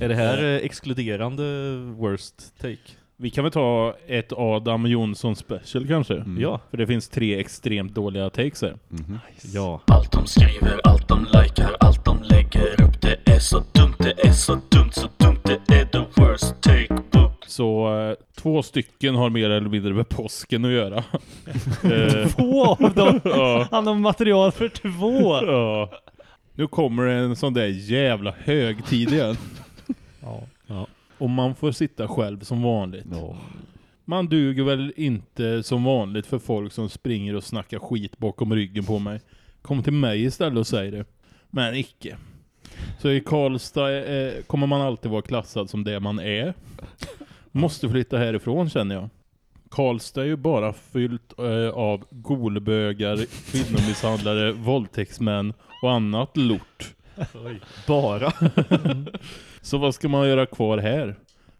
Är det här eh, exkluderande worst take? Vi kan väl ta ett Adam Jonsson special kanske? Ja. För det finns tre extremt dåliga takes här. Ja. Allt de skriver, allt de likar, allt de lägger upp Det är så dumt, det är så dumt två stycken har mer eller mindre med påsken att göra. *laughs* Två av dem? ja. Han har material för två. ja. Nu kommer det en sån där jävla högtid igen. Ja. Och man får sitta själv som vanligt. Man duger väl inte som vanligt för folk som springer och snackar skit bakom ryggen på mig. Kom till mig istället och säg det. Men icke. Så i Karlstad eh, kommer man alltid vara klassad som det man är. Måste flytta härifrån känner jag. Karlstad är ju bara fyllt eh, av golbögar, kvinnomisshandlare, *laughs* våldtäktsmän och annat lort. Bara. *laughs* Så vad ska man göra kvar här?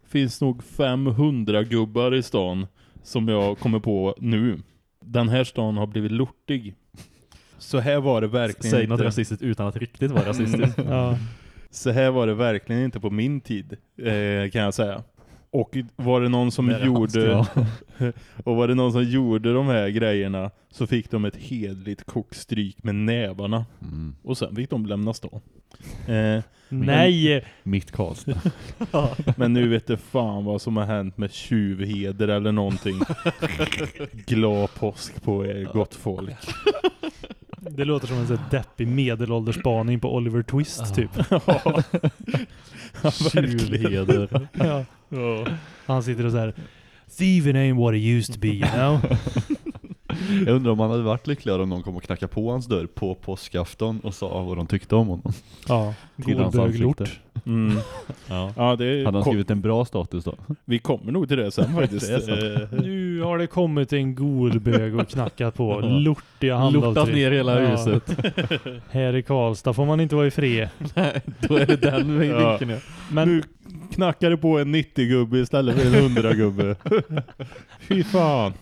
Finns nog 500 gubbar i stan som jag kommer på nu. Den här stan har blivit lortig. Så här var det verkligen Säg inte. något rasistiskt utan att riktigt vara rasistiskt. *laughs* Ja. Så här var det verkligen inte på min tid, eh, kan jag säga. Och var det någon som hans gjorde *laughs* och var det någon som gjorde de här grejerna så fick de ett hedligt kockstryk med nävarna. Och sen fick de lämna stan. Eh, Nej! Mitt Karlstad. *laughs* Men nu vet du fan vad som har hänt med tjuvheder eller någonting. *laughs* Glad påsk på er gott folk. Det låter som en sån deppig medelåldersspaning på Oliver Twist typ. Ja, verkligen. Tjuvheder. Ja. Ja. Han sitter och så här Thieving ain't what it used to be, you know? *laughs* Jag undrar om han hade varit lyckligare om någon kom och knackade på hans dörr på påskafton och sa vad de tyckte om honom. Ja, Till hans golböglort. ansikte. Mm. Ja. Ja, det Hade han skrivit en bra status då? vi kommer nog till det sen *laughs* faktiskt. Det Nu har det kommit en golbög och knackat på. *laughs* Lortiga handavtryck. Lortat ner hela Ja. huset. *laughs* Här i Karlstad får man inte vara i fred. *laughs* Nej, då är det den vinkeln ja. Men Nu knackar det på en 90-gubbe istället för en 100-gubbe. Fy fan.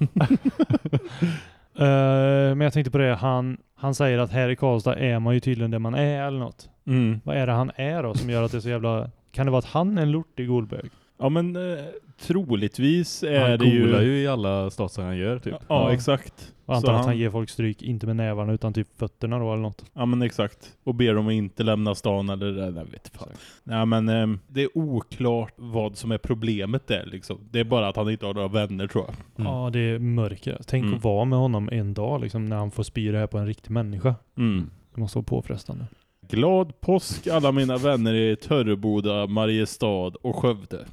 Eh, men jag tänkte på det, han, han säger att här i Karlstad är man ju tydligen det man är eller något. Mm. Vad är det han är då som gör att det är så jävla... Kan det vara att han är en lortig golbög? Ja men eh, troligtvis är Han det ju... golar ju i alla stater han gör typ. Ja, Ja. exakt. Och Så antar att han ger folk stryk, inte med nävarna utan typ fötterna då eller något. Ja men exakt. Och ber dem att inte lämna stan eller det där, jag vet fan. Nej men ehm, det är oklart vad som är problemet där liksom. Det är bara att han inte har några vänner tror jag. Ja, det är mörker. Tänk Mm. att vara med honom en dag liksom när han får spy det här på en riktig människa. Mm. Det måste vara påfrestande. Glad påsk alla mina vänner i Törreboda, Mariestad och Skövde.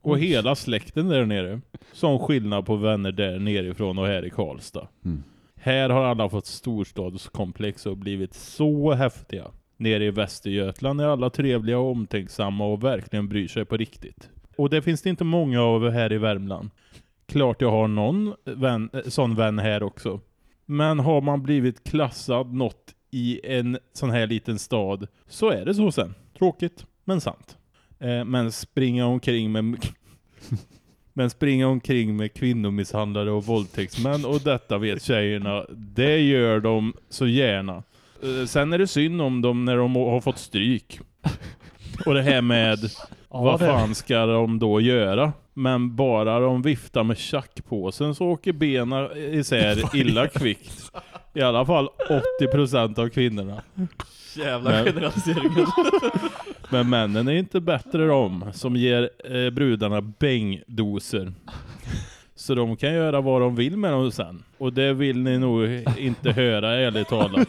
Och hela släkten där nere. Som skillnad på vänner där nerifrån och här i Karlstad. Mm. Här har alla fått storstadskomplex och blivit så häftiga. Nere i Västergötland är alla trevliga och omtänksamma och verkligen bryr sig på riktigt. Och det finns det inte många av här i Värmland. Klart jag har någon vän, eh, sån vän här också. Men har man blivit klassad något i en sån här liten stad så är det så sen. Tråkigt, men sant. Eh, men springa omkring med *laughs* men springa omkring med kvinnomisshandlare och våldtäktsmän och detta vet tjejerna, det gör de så gärna. Eh, Sen är det synd om dem när de har fått stryk. Och det här med *laughs* vad det- fan ska de då göra? Men bara de viftar med tjackpåsen så åker benen isär *laughs* illa kvickt. I alla fall 80% av kvinnorna. Jävla generaliseringen. Men männen är inte bättre de som ger eh, brudarna bängdoser. Så de kan göra vad de vill med dem sen. Och det vill ni nog inte höra ärligt talat.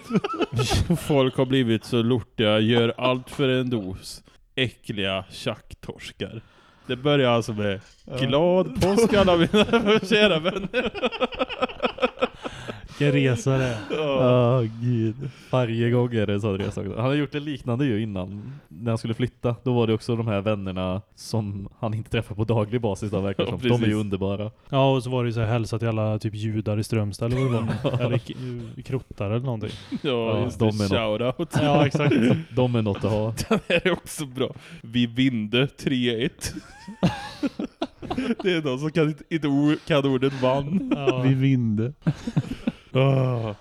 Folk har blivit så lortiga, gör allt för en dos. Äckliga tjacktorskar. Det börjar alltså med glad påsk alla mina kära vänner. Vilken resa det är. Ja, gud. Varje gång är det en sån resa också. Han har gjort det liknande ju innan. När han skulle flytta, då var det också de här vännerna som han inte träffar på daglig basis då verkar Ja, som. De är ju underbara. Ja, och så var det ju så här hälsa till alla typ judar i Strömstad eller vad det var. *laughs* eller krottar eller någonting. Ja, just de det. Shoutout. Ja, exakt. *laughs* De är något att ha. Den är också bra. Vi vinde 3-1. *laughs* det är någon som kan, inte- kan ordet vann. Ja. Vi vinde. Ah.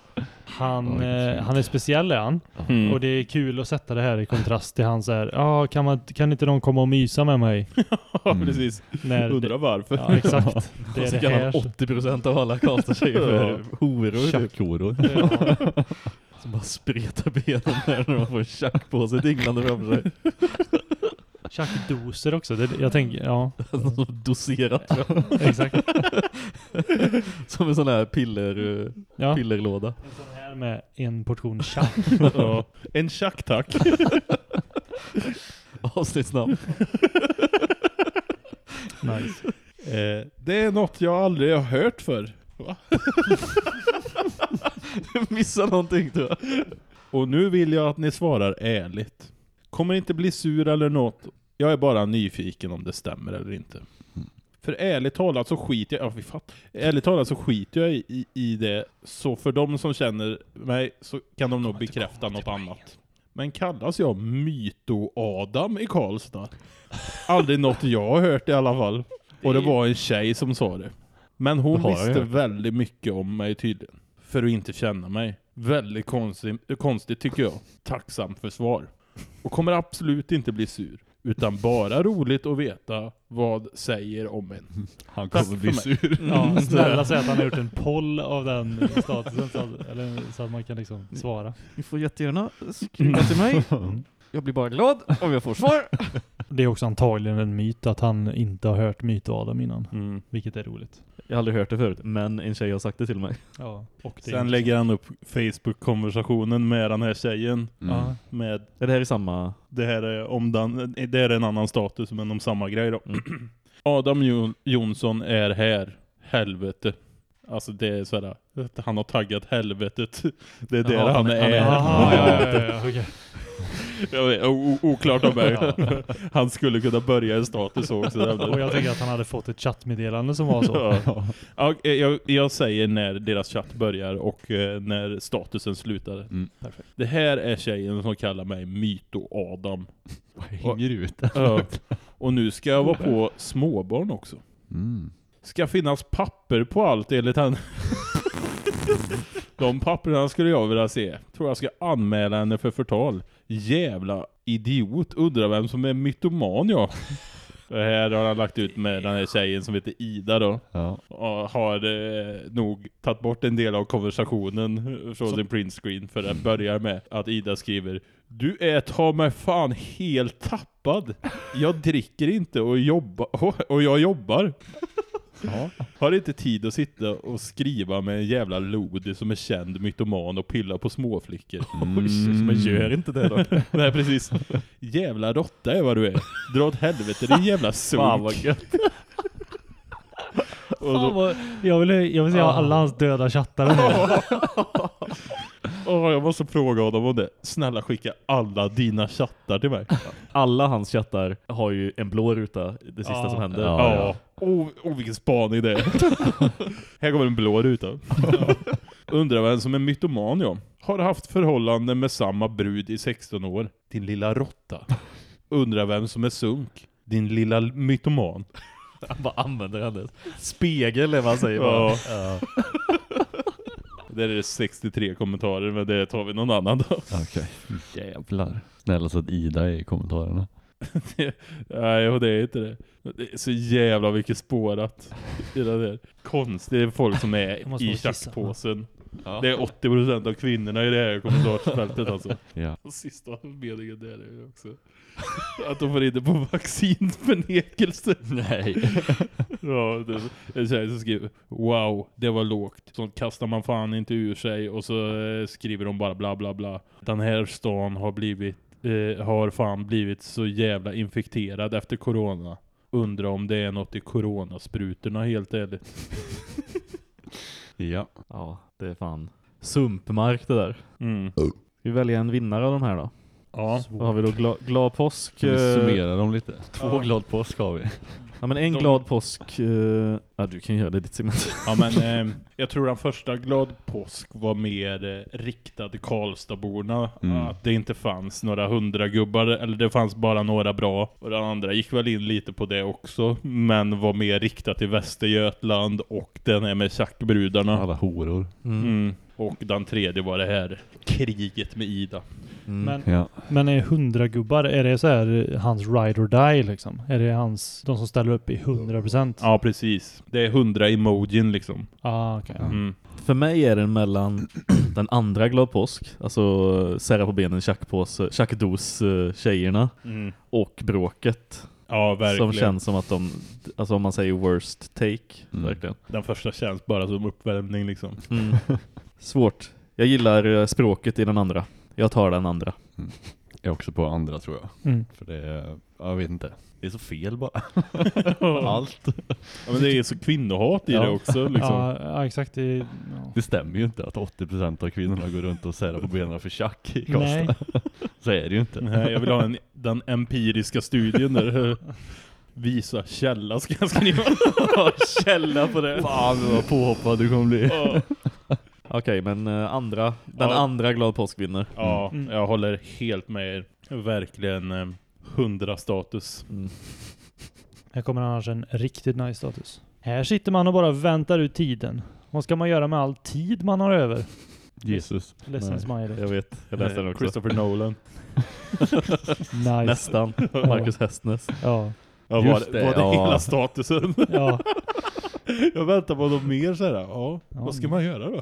Han, eh, han är speciell är han. Mm. Och det är kul att sätta det här i kontrast till hans här. Ja, kan, man, kan inte de komma och mysa med mig? *laughs* Ja, precis. När Undrar varför. Ja, exakt. *laughs* Det är det här. han 80% av alla Karlstad-tjejer för horor. typ. Tjackhoror. Som bara spretar benen där när de får tjack på sig dinglande framför sig. Tjackdoser också. Det, jag tänker, ja. Doserat tror jag. *laughs* Exakt. *laughs* Som en sån här piller, eh, Ja. pillerlåda. En sån här med en portion tjack. *laughs* Ja. En tjack tack. Avsnittsnamn. nice. Eh, det är något jag aldrig har hört för. Va? Missar någonting tror jag. Och nu vill jag att ni svarar ärligt. Kommer inte bli sur eller något. Jag är bara nyfiken om det stämmer eller inte. För ärligt talat så skiter jag, ja, vi fatt, ärligt talat så skiter jag i, i, i det. Så för de som känner mig så kan de nog bekräfta något annat. Men kallas jag Myto-Adam i Karlstad? Aldrig något jag har hört i alla fall. Och det var en tjej som sa det. Men hon visste väldigt mycket om mig tydligen. För att inte känna mig. Väldigt konstigt, konstigt tycker jag. Tacksamt för svar. Och kommer absolut inte bli sur. Utan bara roligt att veta vad säger om en. Han kommer bli sur. Ja, snälla säg att han har gjort en poll av den statusen så att, eller, så att man kan liksom svara. Ni får jättegärna skriva till mig. *laughs* Jag blir bara glad om jag får svar. Det är också antagligen en myt att han inte har hört Myto-Adam innan. Mm. Vilket är roligt. Jag har aldrig hört det förut, men en tjej har sagt det till mig. Ja. Och det Sen lägger han upp Facebook-konversationen med den här tjejen. Mm. Ja. Med Är det här i samma... det här är om den, det är en annan status men om samma grej då. Mm. *clears throat* Adam jo Jonsson är här. Helvete. Alltså det är sådär. att Han har taggat helvetet. *laughs* Det är där Jaha, han, han- är. han är- Jaha, ja, ja, ja, ja. *laughs* Jag vet, oklart av *laughs* mig. Han skulle kunna börja en status så också. Och jag tänker att han hade fått ett chattmeddelande som var så. Ja. Ja, jag, jag säger när deras chatt börjar och eh, när statusen slutar. Mm. Perfekt. Det här är tjejen som kallar mig Myto-Adam. Hänger ut. Ja. Och nu ska jag vara på småbarn också. Mm. Ska finnas papper på allt enligt henne. *laughs* De papperna skulle jag vilja se. Tror jag ska anmäla henne för förtal. Jävla idiot. Undrar vem som är mytoman ja. *laughs* Det här har han lagt ut med den här tjejen som heter Ida då. Ja. Och har eh, nog tagit bort en del av konversationen från sin printscreen. För det börjar med att Ida skriver Du är ta mig fan helt tappad. Jag dricker inte och jobbar *laughs* och jag jobbar. Ja. Har inte tid att sitta och skriva med en jävla lodi som är känd mytoman och pilla på småflickor. Mm. *laughs* Men gör inte det då. *laughs* Nej precis. Jävla råtta är vad du är. Dra åt helvete din jävla sunk. Fan vad gött. *laughs* Och Fan vad, jag vill, jag vill se alla hans döda chattare nu. *laughs* Åh, jag måste fråga honom om det. Snälla skicka alla dina chattar till mig. Alla hans chattar har ju en blå ruta, det sista Ja. som händer. Ja. Ja, Åh, oh, vilken spaning det är. *laughs* Här kommer en blå ruta. Undrar vem som är mytoman ja. Har haft förhållande med samma brud i 16 år. Din lilla råtta. Undrar vem som är sunk. Din lilla mytoman. *laughs* Han bara använder hennes spegel är vad han säger. Ja. Ja. *laughs* Där är det 63 kommentarer men det tar vi någon annan då. Okej. Jävlar. Snälla så att Ida är i kommentarerna. *laughs* Nej, och det är inte det. Det är så jävla mycket spårat. i Det där. Konstigt, det är folk som är i tjackpåsen. Ja. Det är 80% av kvinnorna i det här kommentarsfältet *laughs* alltså. Ja. Och sista meningen där är ju också *laughs* att de får inte på vaccinförnekelse. *laughs* Nej. Ja, det är en tjej som skriver Wow, det var lågt. Så kastar man fan inte ur sig och så eh, skriver de bara bla bla bla. Den här stan har blivit eh, har fan blivit så jävla infekterad efter corona. Undrar om det är något i coronasprutorna helt ärligt. Ja. Ja, det är fan sumpmark det där. Mm. Ska vi välja en vinnare av de här då? Ja. Vad har vi då? Gla, glad påsk. Ska vi eh, summera dem lite? Två Ja. glad påsk har vi. Ja men en De- glad påsk. eh, ja du kan göra det i ditt segment. *laughs* Ja men eh, jag tror den första glad påsk var mer eh, riktad till Karlstadborna. Mm. Att det inte fanns några hundra gubbar, eller det fanns bara några bra. Och den andra gick väl in lite på det också. Men var mer riktad till Västergötland och den är med tjackbrudarna. Alla horor. Mm. Och den tredje var det här kriget med Ida. Men, Ja. men är hundra gubbar, är det så här eh, hans ride or die liksom? Är det hans, de som ställer upp i 100%? Ja precis. Det är hundra emojin liksom. Ah, okej. ja. Mm. För mig är den mellan *clears throat* den andra glad påsk, alltså eh, sära på benen, tjackpåse, tjackdos eh, tjejerna Mm. och bråket. Ja verkligen. Som känns som att de, alltså om man säger worst take, Mm. verkligen. Den första känns bara som uppvärmning liksom. Mm. *laughs* Svårt. Jag gillar eh, språket i den andra. Jag tar den andra. Jag är också på andra tror jag. Mm. För det är, jag vet inte. Det är så fel bara. *laughs* Allt. Ja, men det är så kvinnohat i Ja. det också liksom. Ja, exakt. Det, ja. Det stämmer ju inte att 80% av kvinnorna går runt och särar på benen för tjack i Nej. Karlstad. *laughs* Så är det ju inte. Nej, jag vill ha en, den empiriska studien där. *laughs* Visa källa ska jag skriva. källa på det. Fan vad påhoppad du kommer bli. Okej, men eh, andra, den Ja. andra glad påsk vinner. Ja, Mm. jag håller helt med er. Verkligen eh, hundra status. Mm. Här kommer annars en riktigt nice status. Här sitter man och bara väntar ut tiden. Vad ska man göra med all tid man har över? Jesus. Ledsen Nej, smiley. Jag vet, jag läste den också. Christopher Nolan. *laughs* Nice. Nästan. Marcus Hästnes. Ja. Ja, var, Just det, det, var det ja. hela statusen? Ja. *laughs* jag väntar på något mer så här. Ja, vad ska man göra då?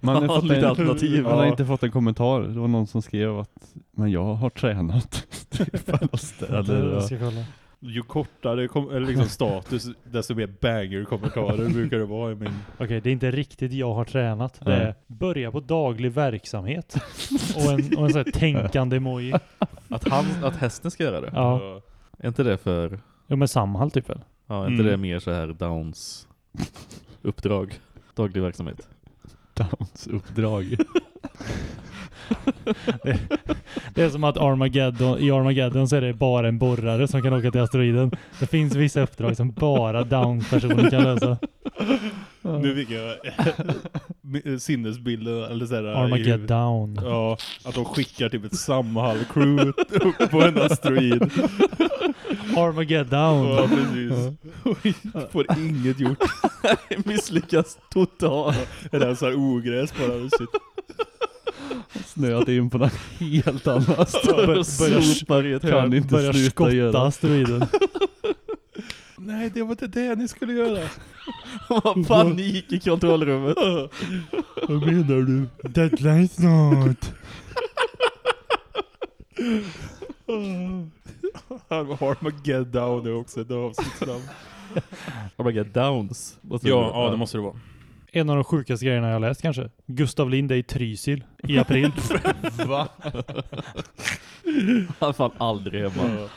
Man har, Ja, *laughs* fått lite en, alternativ. man har Ja. inte fått en kommentar. Det var någon som skrev att men jag har tränat. *laughs* Eller, Jag ska kolla. Ju kortare kom, eller liksom status, desto mer banger-kommentarer brukar det vara i min... Okej, det är inte riktigt jag har tränat. Det är börja på daglig verksamhet. och en, och en sån här tänkande emoji. Att, han, att hästen ska göra det? Ja. Är inte det för... Jo men Samhall typ väl? Ja, inte Mm. det mer så här Downs uppdrag? Daglig verksamhet. Downs uppdrag. *laughs* Det är som att Armageddon, i Armageddon så är det bara en borrare som kan åka till asteroiden. Det finns vissa uppdrag som bara down-personer kan lösa. Nu fick jag *laughs* sinnesbilden, eller såhär... Armageddon. Ja, att de skickar typ ett Samhall-crew *laughs* upp på en asteroid. *laughs* Armageddon. Ja, precis. Och Får inget gjort. Misslyckas totalt. Rensar ogräs bara. Shit. Snöat in på något helt annat. Bör- börjar ett Kan inte Börjar skotta asteroiden. Nej, det var inte det ni skulle göra. *laughs* Panik i kontrollrummet. *laughs* Vad menar du? Deadline snart. *laughs* Armageddon är också ett avsnittsnamn. Armageddowns. måste Ja, ja, det måste det vara. En av de sjukaste grejerna jag läst kanske. Gustav Lind är i Trysil i april. *laughs* Va? Han är fan aldrig hemma.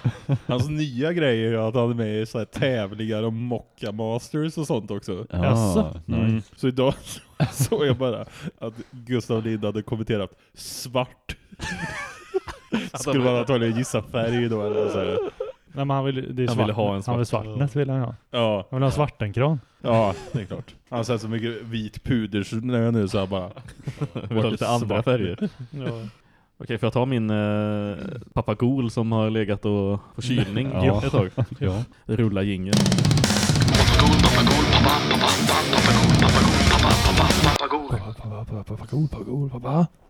Hans nya grej är ju att han är med i så här tävlingar om Mocka Masters och sånt också. Ja, Jaså? Mm. Så idag *laughs* såg jag bara att Gustav Lind hade kommenterat svart. *laughs* Skulle man antagligen gissa färg då eller så här. Nej men han vill, det är Han svart, ville ha en Han vill svart. svartnät vill han ha. Ja, Han vill ha svartenkran. ja, det är klart. Han har sett så mycket vit puder nu så han bara... Vill ha lite andra svart. färger. Ja. Okej, får jag ta min eh, pappa Gol som har legat och på kylning Ja. ett tag? Ja. Rulla jingeln.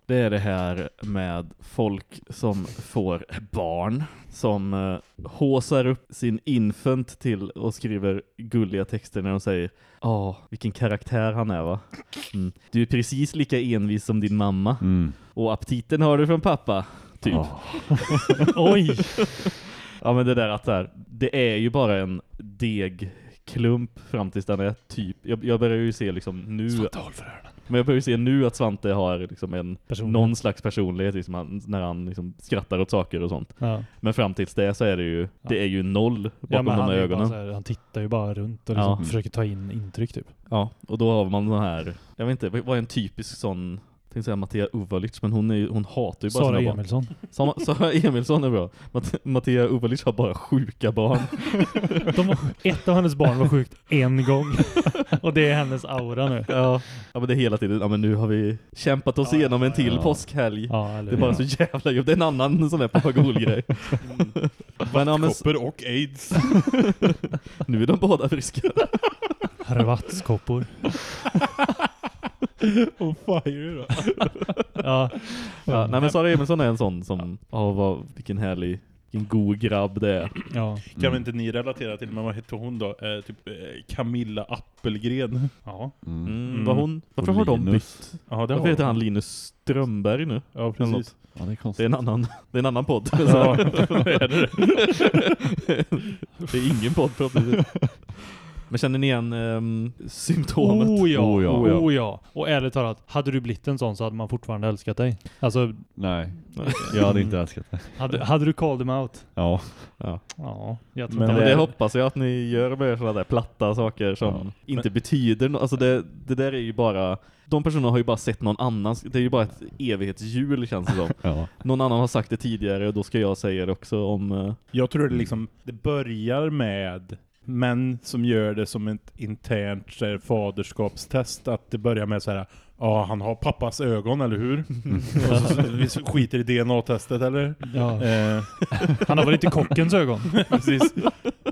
Det är det här med folk som får barn som eh, håsar upp sin infant till och skriver gulliga texter när de säger Ja, vilken karaktär han är va? Mm. Du är precis lika envis som din mamma. Mm. Och aptiten har du från pappa, typ. Ja. *laughs* Oj! *laughs* Ja men det där att där, det är ju bara en deg klump fram tills den är typ, jag, jag börjar ju se liksom nu men jag ju se nu att Svante har liksom en någon slags personlighet liksom, han, när han liksom skrattar åt saker och sånt. Ja. Men fram tills det så är det ju det är ju noll Ja, bakom men de här ögonen. här, han tittar ju bara runt och liksom Ja. försöker ta in intryck typ. Ja, och då har man den här, jag vet inte, vad är en typisk sån, tänkte säga Mattia Uvalic, men hon, är, hon hatar ju bara Sara sina barn. Emilsson. Sara, Sara Emilsson är bra. Matt, Mattia Uvalic har bara sjuka barn. *laughs* De var, ett av hennes barn var sjukt en gång. *laughs* och det är hennes aura nu. Ja, ja men det är hela tiden, ja men nu har vi kämpat oss igenom en till ja. påskhelg. Ja, det är bara så jävla jobb. Det är en annan sån här papagolgrej. *laughs* Men, ja, men, Koppor och aids. nu är de båda friska. Rabattskoppor. On fire då. *laughs* Ja. Ja, nej men Sara Emilsson är en sån som, ja vad, vilken härlig, vilken god grabb det är. Ja. Kan väl inte ni relatera till, men vad hette hon då? Eh, typ eh, Camilla Appelgren. Ja. Mm, Vad hon, varför har de bytt? Ja, det Varför har heter han Linus Strömberg nu? Ja, precis. Ja, det är Det är en annan, det är en annan podd. *laughs* Ja, är det *laughs* det är ingen podd förhoppningsvis. Men känner ni igen ehm, symptomet? Oh ja, Oh ja. oh ja. Och ärligt talat, hade du blivit en sån så hade man fortfarande älskat dig. Alltså, Nej, *laughs* jag hade inte älskat det. hade, hade du called them out? Ja. Ja. Ja, jag tror Men Men det det. hoppas jag att ni gör med sådana där platta saker som inte betyder något. Alltså det, det där är ju bara, de personerna har ju bara sett någon annan, det är ju bara ett evighetshjul känns det som. Ja. Någon annan har sagt det tidigare och då ska jag säga det också om... eh, Jag tror det liksom, det börjar med män som gör det som ett internt här, faderskapstest. Att det börjar med så här, ja han har pappas ögon, eller hur? Och så, så, vi skiter i DNA-testet, eller? Ja. Eh, Han har väl inte kockens ögon? *laughs* Precis.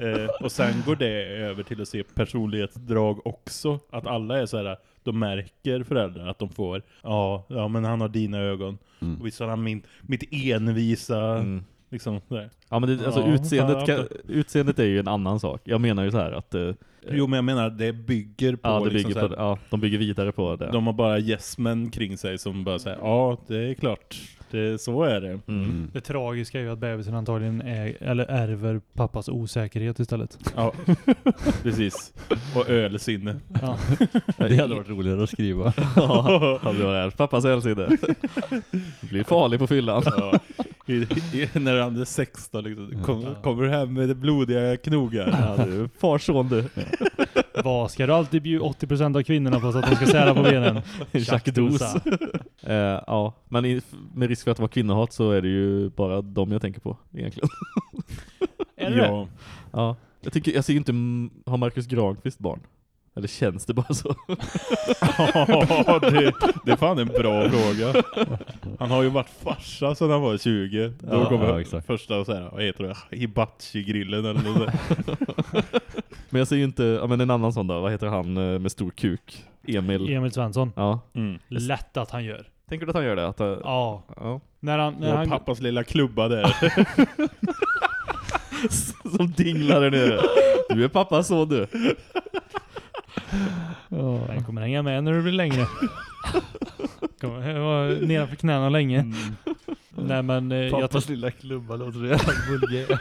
Eh, och sen går det över till att se personlighetsdrag också. Att alla är så här, de märker föräldrar att de får, ja, ja men han har dina ögon. Mm. Och visst har han min, mitt envisa, Mm. Liksom där. Ja men det, alltså Ja, utseendet, kan, utseendet är ju en annan sak. Jag menar ju så här att... eh, Jo men jag menar, det bygger på, ja, det liksom bygger på, här, ja, de bygger vidare på det. de har bara yes kring sig som bara säger, ja det är klart, det, så är det. Mm. Det tragiska är ju att bebisen antagligen är, eller ärver pappas osäkerhet istället. Ja, *laughs* precis. Och ölsinne. Ja. Det hade varit roligare att skriva. *laughs* Ja, *laughs* han blir här. Pappas hälside. Blir farlig på fyllan. Ja. I, i, när han är 16 liksom. Kom, kommer du hem med blodiga knogar? Ja, du, farson du. Vad ska du alltid bjuda 80% av kvinnorna på så att de ska sära på benen? *laughs* Dos. Eh, ja, men i, med risk för att vara kvinnohat så är det ju bara dem jag tänker på egentligen. *laughs* Är det det? Ja. Ja, jag tycker jag ser ju inte har Marcus Granqvist barn. Eller känns det bara så? *laughs* Ja, det, det är fan en bra fråga. Han har ju varit farsa sedan han var 20. Då Ja, kommer ja, första så här, vad heter det? Hibachi-grillen eller något. Men jag ser ju inte, ja men en annan sån då, vad heter han eh, med stor kuk? Emil. Emil Svensson. Ja. Mm. Lätt att han gör. Tänker du att han gör det? Att, eh, Ja. ja. När han, när han, pappas lilla klubba där. *laughs* Som dinglar där nere. Du är pappas son du. *laughs* Den kommer hänga med när du blir längre. *laughs* Kommer vara nedanför knäna länge. Nej men eh, jag Pappas tror, lilla klubba låter så jävla vulgär.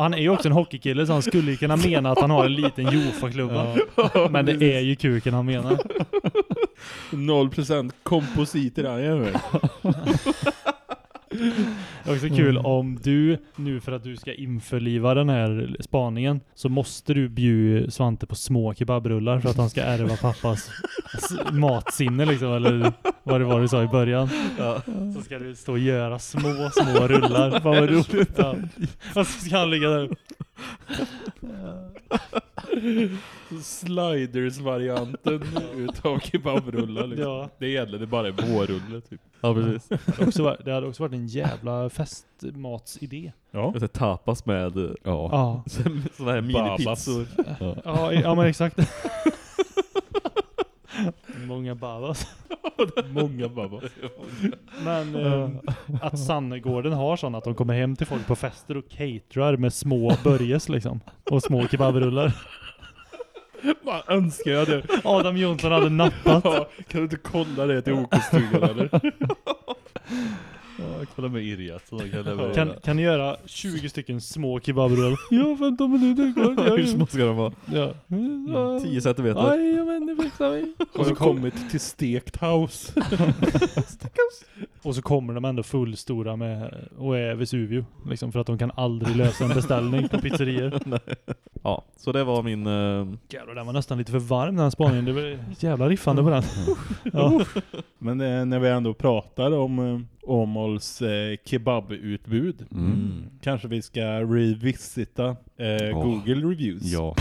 Och han är ju också en hockeykille så han skulle ju kunna mena att han har en liten Jofa-klubba. Men det är ju kuken han menar. 0% kompositer han gör *laughs* med. Det är också kul om du, nu för att du ska införliva den här spaningen, så måste du bjuda Svante på små kebabrullar för att han ska ärva pappas matsinne liksom, eller vad det var du sa i början. Så ska du stå och göra små, små rullar. Fan vad roligt. Ja. Och så ska han ligga där. Sliders-varianten utav kebabrullar liksom. Ja. Det gäller, det bara är vårrulle typ. Ja precis. Det hade också varit, det hade också varit en jävla festmatsidé. Ja. Lite tapas med eh, Ja. Ja. *laughs* sådana här minipizzor. Ja, ja men exakt. *laughs* Många babas. *laughs* Många babas. Men eh, att Sannegården har sån att de kommer hem till folk på fester och caterar med små börjes liksom. Och små kebabrullar. Vad önskar jag det. Adam Jonsson hade nappat. Ja, kan du inte kolla det till OK-stugan eller? *laughs* kolla med så de kan. Kan, ni göra 20 stycken små kebabrullar? *laughs* Ja, 15 minuter kvar. Hur små ska de vara? Ja. 10 centimeter. Jajamän, det fixar vi. *laughs* Har vi kommit till *laughs* stekt house? Och så kommer de ändå fullstora med och är Vesuvio. Liksom för att de kan aldrig lösa en beställning på pizzerior. Ja, så det var min... Uh... Jävlar, den var nästan lite för varm den här spaningen. Det var jävla riffande på den. Ja. Men eh, när vi ändå pratar om eh, Åmåls eh, kebabutbud. Mm. Kanske vi ska revisita eh, Åh. Google reviews. Ja.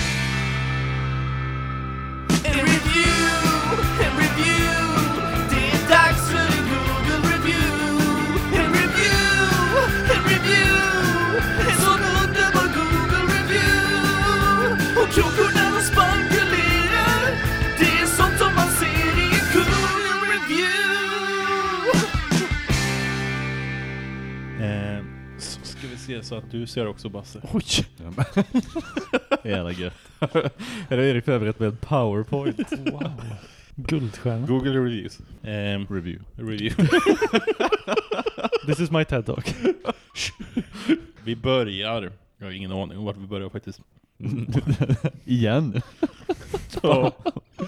Så ska vi se så att du ser också Basse. Oj! *laughs* Jävla gött. Är det Erik förberett med en powerpoint? *laughs* Wow. Guldstjärna. Google reviews. Ehm, Review. review. *laughs* This is my TED talk. vi börjar. Jag har ingen aning om vart vi börjar faktiskt. Igen. Ja.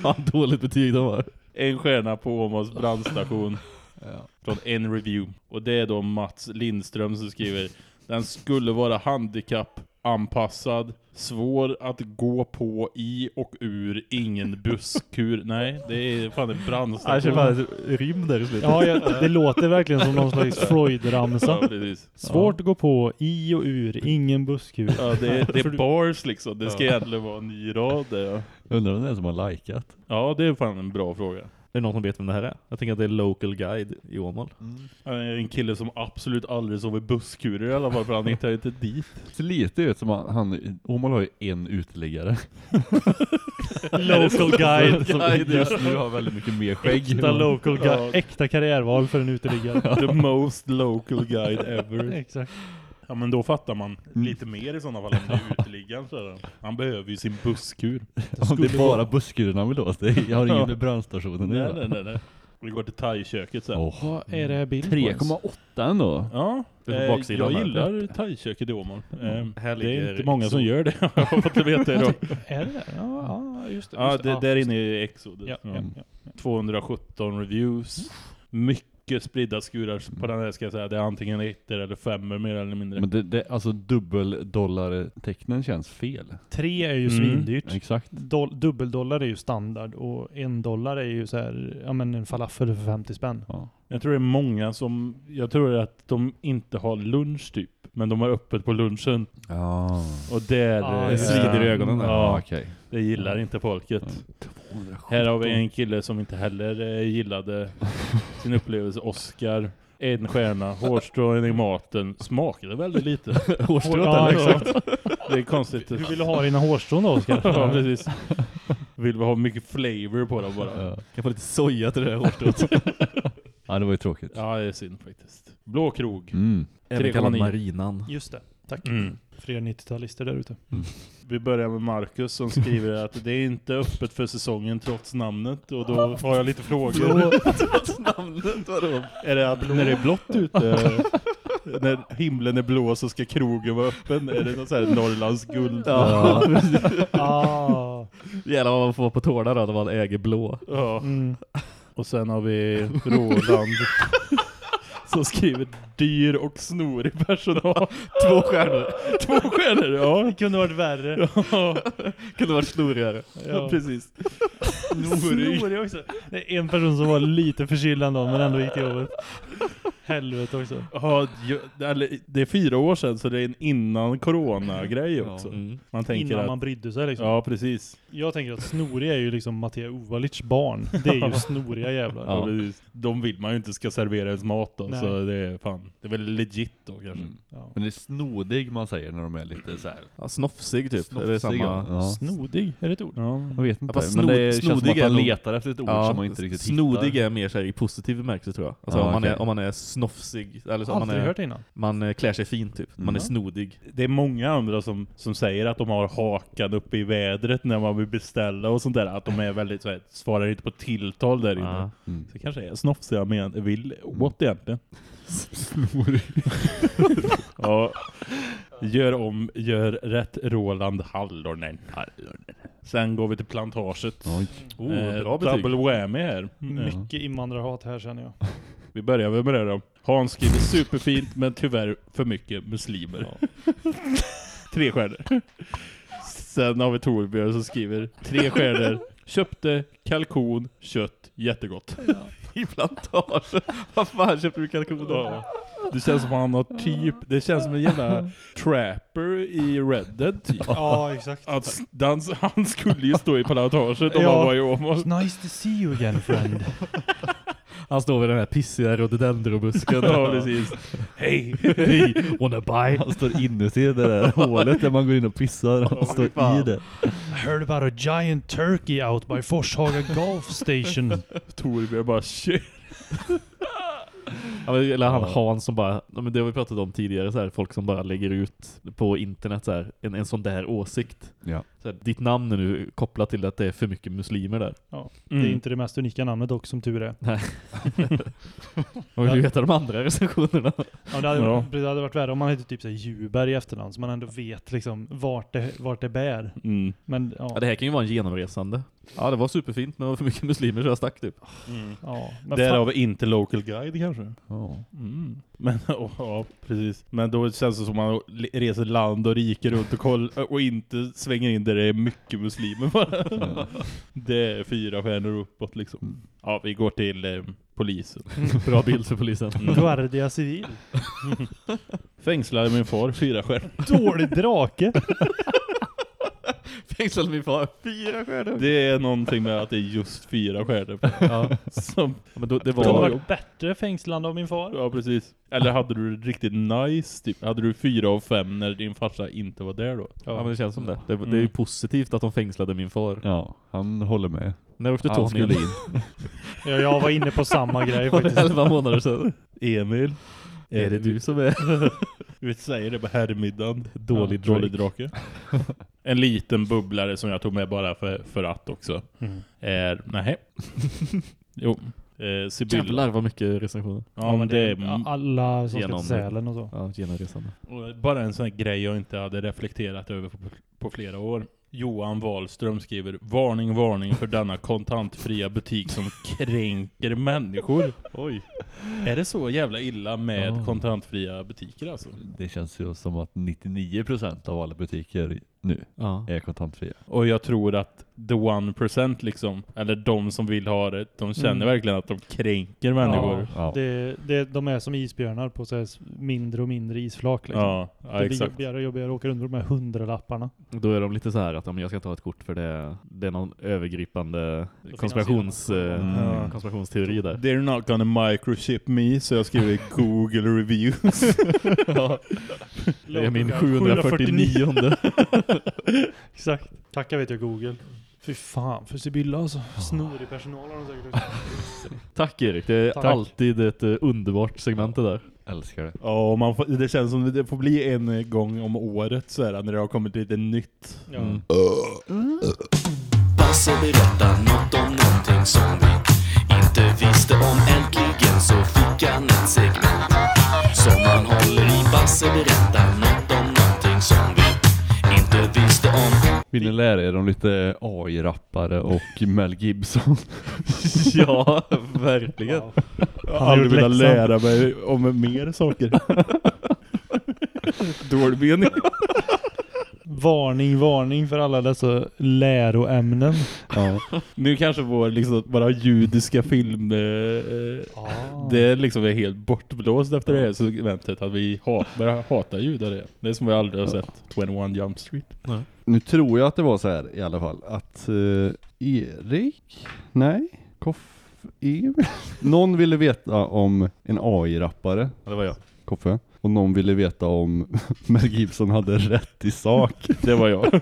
Ja, dåligt betyg de har. En stjärna på Åmåls brandstation. Från en review. Och det är då Mats Lindström som skriver Den skulle vara handikappanpassad Svår att gå på i och ur Ingen busskur Nej, det är fan en Jag brandstation känner fan ett rim där i slutet. Ja, jag, det låter verkligen som någon *laughs* slags Ja, Freud-ramsa. precis. Svårt att gå på, i och ur, ingen busskur. Ja, det, är- det är bars liksom. Det ska Ja. egentligen vara en ny rad. Ja. Undrar om det är som har likat. ja, det är fan en bra fråga. Är det någon som vet vem det här är? Jag tänker att det är local guide i Åmål. Han är En kille som absolut aldrig sover busskurer i alla fall, för han hittar inte dit. *laughs* Ser lite ut som han, han Åmål har ju en uteliggare. *laughs* Local guide. Som just nu har väldigt mycket mer skägg. Äkta local guide. Äkta karriärval för en uteliggare. The most local guide ever. *laughs* Exakt. Ja men då fattar man lite mer i sådana fall än det är uteliggaren. så det. Han behöver ju sin busskur. Om det är bara busskuren han vill åt. Det jag har Ja. ingen med brandstationen Nej, nej, nej, nej. Vi går till thai-köket sen. Åh. Vad är det här bild på ens? 3,8 ändå. Ja, Det eh, jag gillar thai-köket i Åmål. Eh, Här det är inte många som Exo. gör det, *laughs* jag har fått veta idag. *laughs* Är det det? Ja, ja, just det. Ja, just det, där just inne är Exodus. Ja, ja, ja. 217 reviews. Mycket spridda skurar på den här ska jag säga. Det är antingen ettor eller femmor mer eller mindre. Men det, det, alltså dubbeldollartecknen känns fel. Tre är ju Mm. svindyrt. Exakt. Dol- dubbeldollar är ju standard och en dollar är ju så här, ja men en falafel för 50 spänn. Ja. Jag tror det är många som, jag tror att de inte har lunch typ. Men de har öppet på lunchen. Ja. Och där... Ah, det svider i ögonen där. Ja, okej. det gillar inte folket. Här har vi en kille som inte heller eh, gillade sin upplevelse. Oscar. En stjärna, hårstrån i maten, smakade väldigt lite. *laughs* Hårstrået Ja, exakt. Det är konstigt. Hur vill du ha dina hårstrån då Oskar? *laughs* Ja, precis. Vill vi ha mycket flavor på dem bara. Ja. Kan få lite soja till det här hårstrået. *laughs* ja, det var ju tråkigt. Ja, det är synd faktiskt. Blå krog. Mm. Även kallad 3,9. marinan. Just det, tack. Mm. För er 90-talister där ute. *laughs* Vi börjar med Marcus som skriver att det är inte öppet för säsongen trots namnet. Och då *laughs* har jag lite frågor. *laughs* Trots namnet, vadå? Är det att när det är blått ute, när himlen är blå så ska krogen vara öppen? Är det något så här Norrlands guld? Ja. Ah. Jävlar vad man får på tårna då när man äger blå. Ja. Mm. Och sen har vi Roland som skriver dyr och snorig personal. Två stjärnor. Två stjärnor, ja. Det kunde varit värre. Ja, Kunde varit snorigare. ja precis. Snorig. Snorig också. Det är en person som var lite förkyld ändå, men ändå gick till jobbet. Helvete också. Ja, det är fyra år sedan så det är en innan corona-grej också. Mm. Man tänker Innan att, man brydde sig liksom. Ja, precis. Jag tänker att Snorig är ju liksom Mattia Ovalics barn. Det är ju *laughs* snoriga jävlar. Ja. precis. De vill man ju inte ska servera ens mat då, Nej. Så det är fan, det är väl legit då kanske. Mm. Ja. Men det är snodig man säger när de är lite så här. Ja, snofsig typ. är det Snofsig, samma? ja. Snodig, är det ett ord? Ja. Jag vet inte. Men det känns som att är nog- letar efter ett ord Ja, som man inte riktigt Snodig hittar. är mer så här i positiv bemärkelse tror jag. Alltså Ja, om, man okej. är, om man är snofsig. Eller så, Aldrig man är, hört innan. Man eh, klär sig fint typ. Man är Mm. snodig. Det är många andra som, som säger att de har hakan uppe i vädret när man vill beställa och sånt där. Att de är väldigt så här, svarar inte på tilltal där inne. Mm. Så kanske är snofsiga men vill what egentligen? *laughs* ja. Gör om, gör rätt Roland Hallonen. Sen går vi till plantaget. Oj. Oh, Eh, bra betyg. double whammy här. Mm. Mycket invandrarhat här känner jag. *laughs* Vi börjar väl med det då. Hans skriver superfint men tyvärr för mycket muslimer. *laughs* tre stjärnor. Sen har vi Torbjörn som skriver tre stjärnor. Köpte kalkon, kött, jättegott. I plantagen. *laughs* Vad fan köper du kalkon då? Ja. Det känns som han har typ, det känns som en jävla trapper i Red Dead typ. Ja, exakt. Att han, han skulle ju stå i plantaget om Ja. han var i Åmål. Nice to see you again friend. *laughs* Han står vid den här pissiga rhododendrobusken. *laughs* Ja, precis. Hej, hej, wanna buy? Han står inuti det där hålet där man går in och pissar. Han står i det. I heard about a giant turkey out by Forshaga Golf Station. *laughs* Torbjörn bara shit. Eller han Ja. Hans som bara, det har vi pratat om tidigare, så här, folk som bara lägger ut på internet så här, en, en sån där åsikt. Ja. Så här, ditt namn är nu kopplat till att det är för mycket muslimer där. Ja, Mm. Det är inte det mest unika namnet dock som tur är. Nej. *laughs* Och vill du veta de andra recensionerna? Ja, det, hade, Ja. det hade varit värre om man hette typ så här Djurberg i efternamn så man ändå vet liksom vart det, vart det bär. Mm. Men ja, Ja, det här kan ju vara en genomresande. Ja, det var superfint, men det var för mycket muslimer så jag stack typ. ja. Men Där fan- har vi inte local guide kanske. Ja. Mm. Men, *laughs* ja, ja, precis. Men då känns det som att man reser land och rike runt och, koll, och inte svänger in där det är mycket muslimer bara. *laughs* Det är fyra stjärnor uppåt liksom. Ja, vi går till eh, polisen. *laughs* Bra bild för polisen. Mm. Guardia Civil. Fängslade min far, fyra stjärnor. Dålig drake. Fängslade min far, fyra stjärnor. Det är någonting med att det är just fyra stjärnor. *laughs* Ja. Som, Ja, men då, det Det var... varit bättre fängslande av min far. ja, precis. *laughs* Eller hade du det riktigt nice? Typ? Hade du fyra av fem när din farsa inte var där då? Ja, men det känns som det. Det, det är ju Mm. positivt att de fängslade min far. ja, han håller med. När åkte Tony skulle in? *laughs* Ja, jag var inne på samma grej Var det faktiskt. 11 månader sedan? Emil. Är det du som är? Vi säger det på herrmiddagen. Dålig ja, dålig drake. *laughs* En liten bubblare som jag tog med bara för, för att också. Mm. Är, nej. *laughs* jo. Eh, Sibylla. Jävlar vad mycket recensioner. Ja, men det är Alla som ska Genom- till Sälen och så. Ja, genomresande. bara en sån här grej jag inte hade reflekterat över på, på flera år. Johan Wahlström skriver Varning, varning för denna kontantfria butik som kränker människor. Oj. Är det så jävla illa med Ja. kontantfria butiker alltså? Det känns ju som att 99% av alla butiker nu Ja. är kontantfria. Och jag tror att the one percent liksom, eller de som vill ha det, de känner Mm. verkligen att de kränker människor. Ja. Det, det, de är som isbjörnar på så mindre och mindre isflak. Liksom. Ja, ja, det blir jobbigare och jobbigare att åka runt med de här hundralapparna. Då är de lite så här att ja, men jag ska ta ett kort för det, det är någon övergripande konspirations, eh. Ja. konspirationsteori där. They're not gonna microchip me, så jag skriver *laughs* Google reviews. *laughs* *laughs* Det är min 749 *laughs* Exakt. Tacka vet jag Google. Fy fan för Sibylla alltså. Snorig personal har de säkert också. *laughs* Tack Erik, det är Tack. alltid ett eh, underbart segment det där. Älskar det. Ja, och man får, det känns som det får bli en gång om året så här, när det har kommit lite nytt. Ja. Mm. Basse berättar något om någonting som vi inte visste om Äntligen så fick han ett segment Som han i Basse berättar något om någonting som vi inte visste om Vill ni lära er om lite AI-rappare och Mel Gibson? *laughs* ja, verkligen. Jag har har aldrig velat läxan. lära mig om mer saker. *laughs* Dålig mening. Varning, varning för alla dessa läroämnen. Ja. Nu kanske vår liksom, bara judiska film eh, eh, Ah. det är liksom är helt bortblåst efter det här segmentet att vi hat, börjar hata judar igen. Det är som vi aldrig har sett 21 Jump Street. Nu tror jag att det var så här i alla fall att eh, Erik, nej, Koff, Emil. Någon ville veta om en AI-rappare. Ja, det var jag. Koffe. Och någon ville veta om *laughs* Mel Gibson hade rätt i sak. Det var jag. *laughs*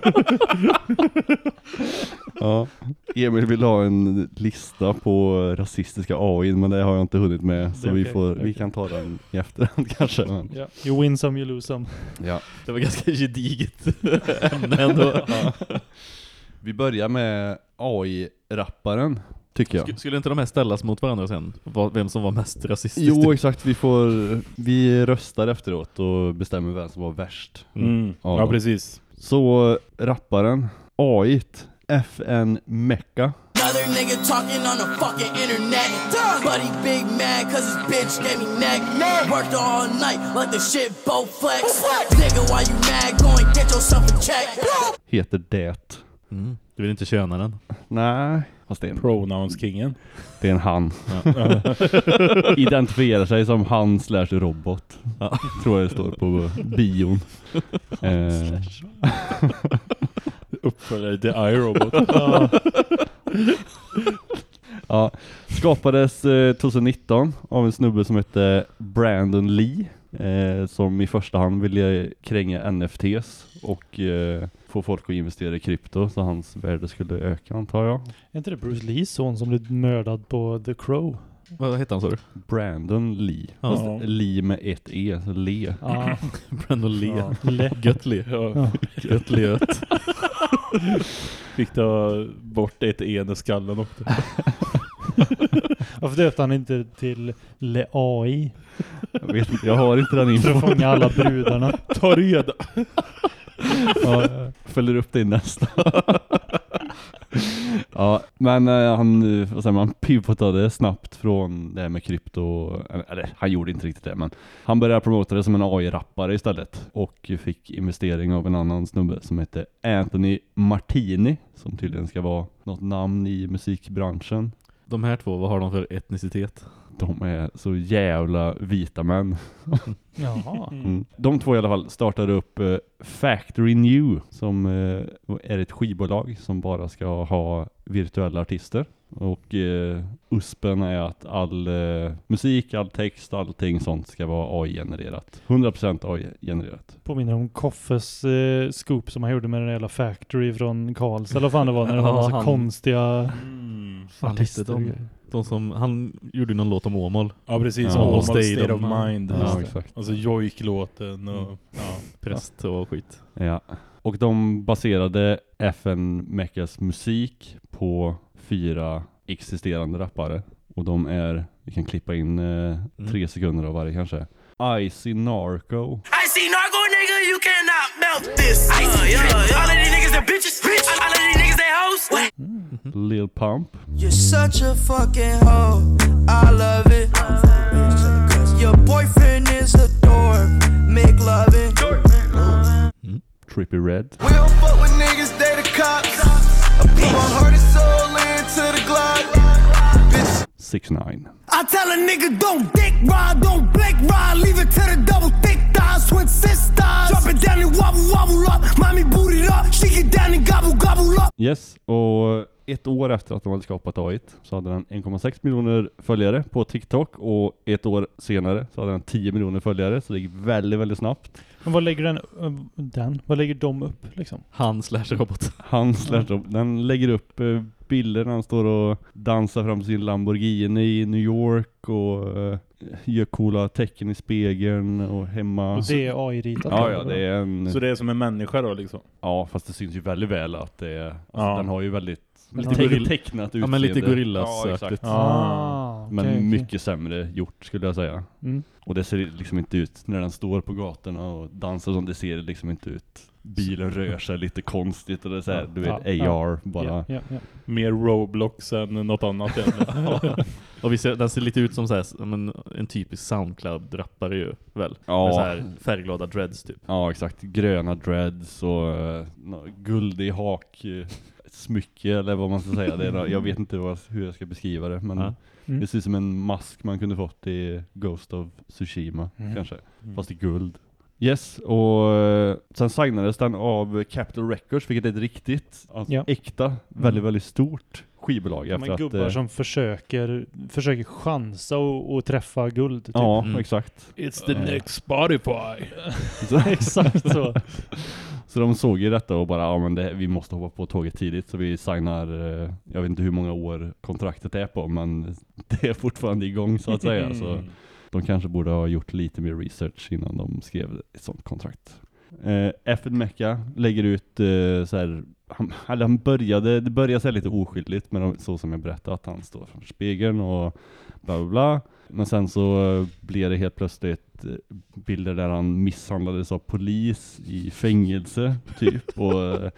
ja. Emil vill ha en lista på rasistiska AI, men det har jag inte hunnit med. Så vi, får, är vi kan ta den i efterhand *laughs* kanske. Men. Ja. You win some, you lose some. Ja. Det var ganska gediget ämne ändå. Ja. Vi börjar med AI-rapparen, tycker jag. Sk- Skulle inte de här ställas mot varandra sen? Vem som var mest rasistisk? Jo, exakt. Vi får vi röstar efteråt och bestämmer vem som var värst. Mm. av Ja, precis. Så rapparen, AI, FN Mecca. Another nigga talking on the fucking internet. Buddy big mad cause his bitch gave me neck. Worked all night like the shit both flex. Nigga, why you mad? Go and get yourself a check. Heter det. Mm. Du vill inte köna den? Nej, fast det är en, Pronouns-kingen. det är en han. *laughs* Identifierar sig som han slash robot. Tror jag det står på bion. eh, Uppföljare till iRobot. *laughs* ja. Skapades eh, 2019 av en snubbe som hette Brandon Lee. Eh, som i första hand ville kränga NFTs och eh, få folk att investera i krypto så hans värde skulle öka antar jag. Är inte det Bruce Lees son som blev mördad på The Crow? Vad hette han sa du? Brandon Lee. Ja. Fast Lee med ett E, så Le. Ja. *laughs* Brandon Lee. Ja, Le. Gött Lee. Ja. Gött Leet. *laughs* Fick ta bort ett E när skallen åkte. Varför döpte han inte till Le AI? Jag vet inte, jag har inte den För att infon. fånga alla brudarna. Ta reda. Ja, *laughs* följer upp det i nästa. *laughs* ja, men eh, han, vad säger man, pivotade snabbt från det här med krypto, eller han gjorde inte riktigt det, men han började promota det som en AI-rappare istället och fick investering av en annan snubbe som heter Anthony Martini, som tydligen ska vara något namn i musikbranschen. De här två, vad har de för etnicitet? De är så jävla vita män. *laughs* Jaha. Mm. De två i alla fall startade upp eh, Factory New som eh, är ett skivbolag som bara ska ha virtuella artister. Och eh, USPen är att all eh, musik, all text, allting sånt ska vara AI-genererat. 100% AI-genererat. Påminner om Koffes eh, scoop som han gjorde med den där jävla Factory från Karlstad eller vad fan det var när det var Ja, massa han- konstiga Mm, fan artister de? som, han gjorde någon låt om Åmål. Ja, precis. Ja. All State State, of Mind. Ja, exakt. Alltså Jojk-låten och... Mm. Ja. Präst och skit. Ja. Och de baserade FN Meckas musik på fyra existerande rappare. Och de är, vi kan klippa in eh, tre sekunder av varje kanske. Icy Narco, see narco nigga, you cannot melt this. Uh, yeah, yeah. All of these niggas, they bitches. Rich. All of these niggas, they hoes. What? Lil Pump, You're such a fucking hoe. I love it. Your boyfriend is a dork. Make loving. Trippy Red, We don't fuck with niggas, they the cops. I put my heart and soul into the Glock. Bitch. 6 9 I tell a nigga don't dick ride, don't blink ride, leave it to the double thick thighs, twin sisters. Drop it down and wobble wobble up, mommy boot it up, she get down and gobble gobble up. Yes, och ett år efter att de hade skapat AI så hade den 1,6 miljoner följare på TikTok och ett år senare så hade den 10 miljoner följare så det gick väldigt, väldigt snabbt. Men vad lägger den, eh, den, vad lägger de upp liksom? Han slash robot. Han slash dem, den lägger upp eh, bilder när han står och dansar fram sin Lamborghini i New York och eh, gör coola tecken i spegeln och hemma. Och det är AI-ritat? Ja, ja, det är en... Så det är som en människa då liksom? Ja, fast det syns ju väldigt väl att det är... Alltså, Ja. Den har ju väldigt... Lite Lite gorill- tecknat Ja, men lite utseende. gorillas- Ja. Ah, Men okej. mycket sämre gjort skulle jag säga. Mm. Och det ser liksom inte ut när den står på gatorna och dansar som det ser liksom inte ut. Bilen rör sig lite konstigt är så här, du vet, Ja, AR bara. Ja, ja, ja. Mer Roblox än något annat. *laughs* Och vi ser, den ser lite ut som så här, som en, en typisk Soundcloud-rappare ju, väl? Ja. Med så här färgglada dreads typ. Ja, exakt. Gröna dreads och uh, guldig hak eh, smycke eller vad man ska säga. Det är, jag vet inte vad, hur jag ska beskriva det, men Ja. Mm. det ser ut som en mask man kunde fått i Ghost of Tsushima Mm. kanske. Mm. Fast i guld. Yes, och eh, sen signades den av Capital Records, vilket är ett riktigt, alltså Ja. äkta, väldigt, väldigt stort skivbolag. De efter är att, gubbar eh, som försöker, försöker chansa och, och träffa guld. Typ. Ja, exakt. It's the Eh, next Spotify. *laughs* Exakt så. Så de såg ju detta och bara, ja men det, vi måste hoppa på tåget tidigt så vi signar, eh, jag vet inte hur många år kontraktet är på men *laughs* det är fortfarande igång så att säga. Så Mm de kanske borde ha gjort lite mer research innan de skrev ett sånt kontrakt. Eh, FN Mecca lägger ut eh, så här, han, eller han började, det började så här lite oskyldigt med de, så som jag berättade att han står framför spegeln och bla bla bla. Men sen så blev det helt plötsligt eh, bilder där han misshandlades av polis i fängelse typ och, eh,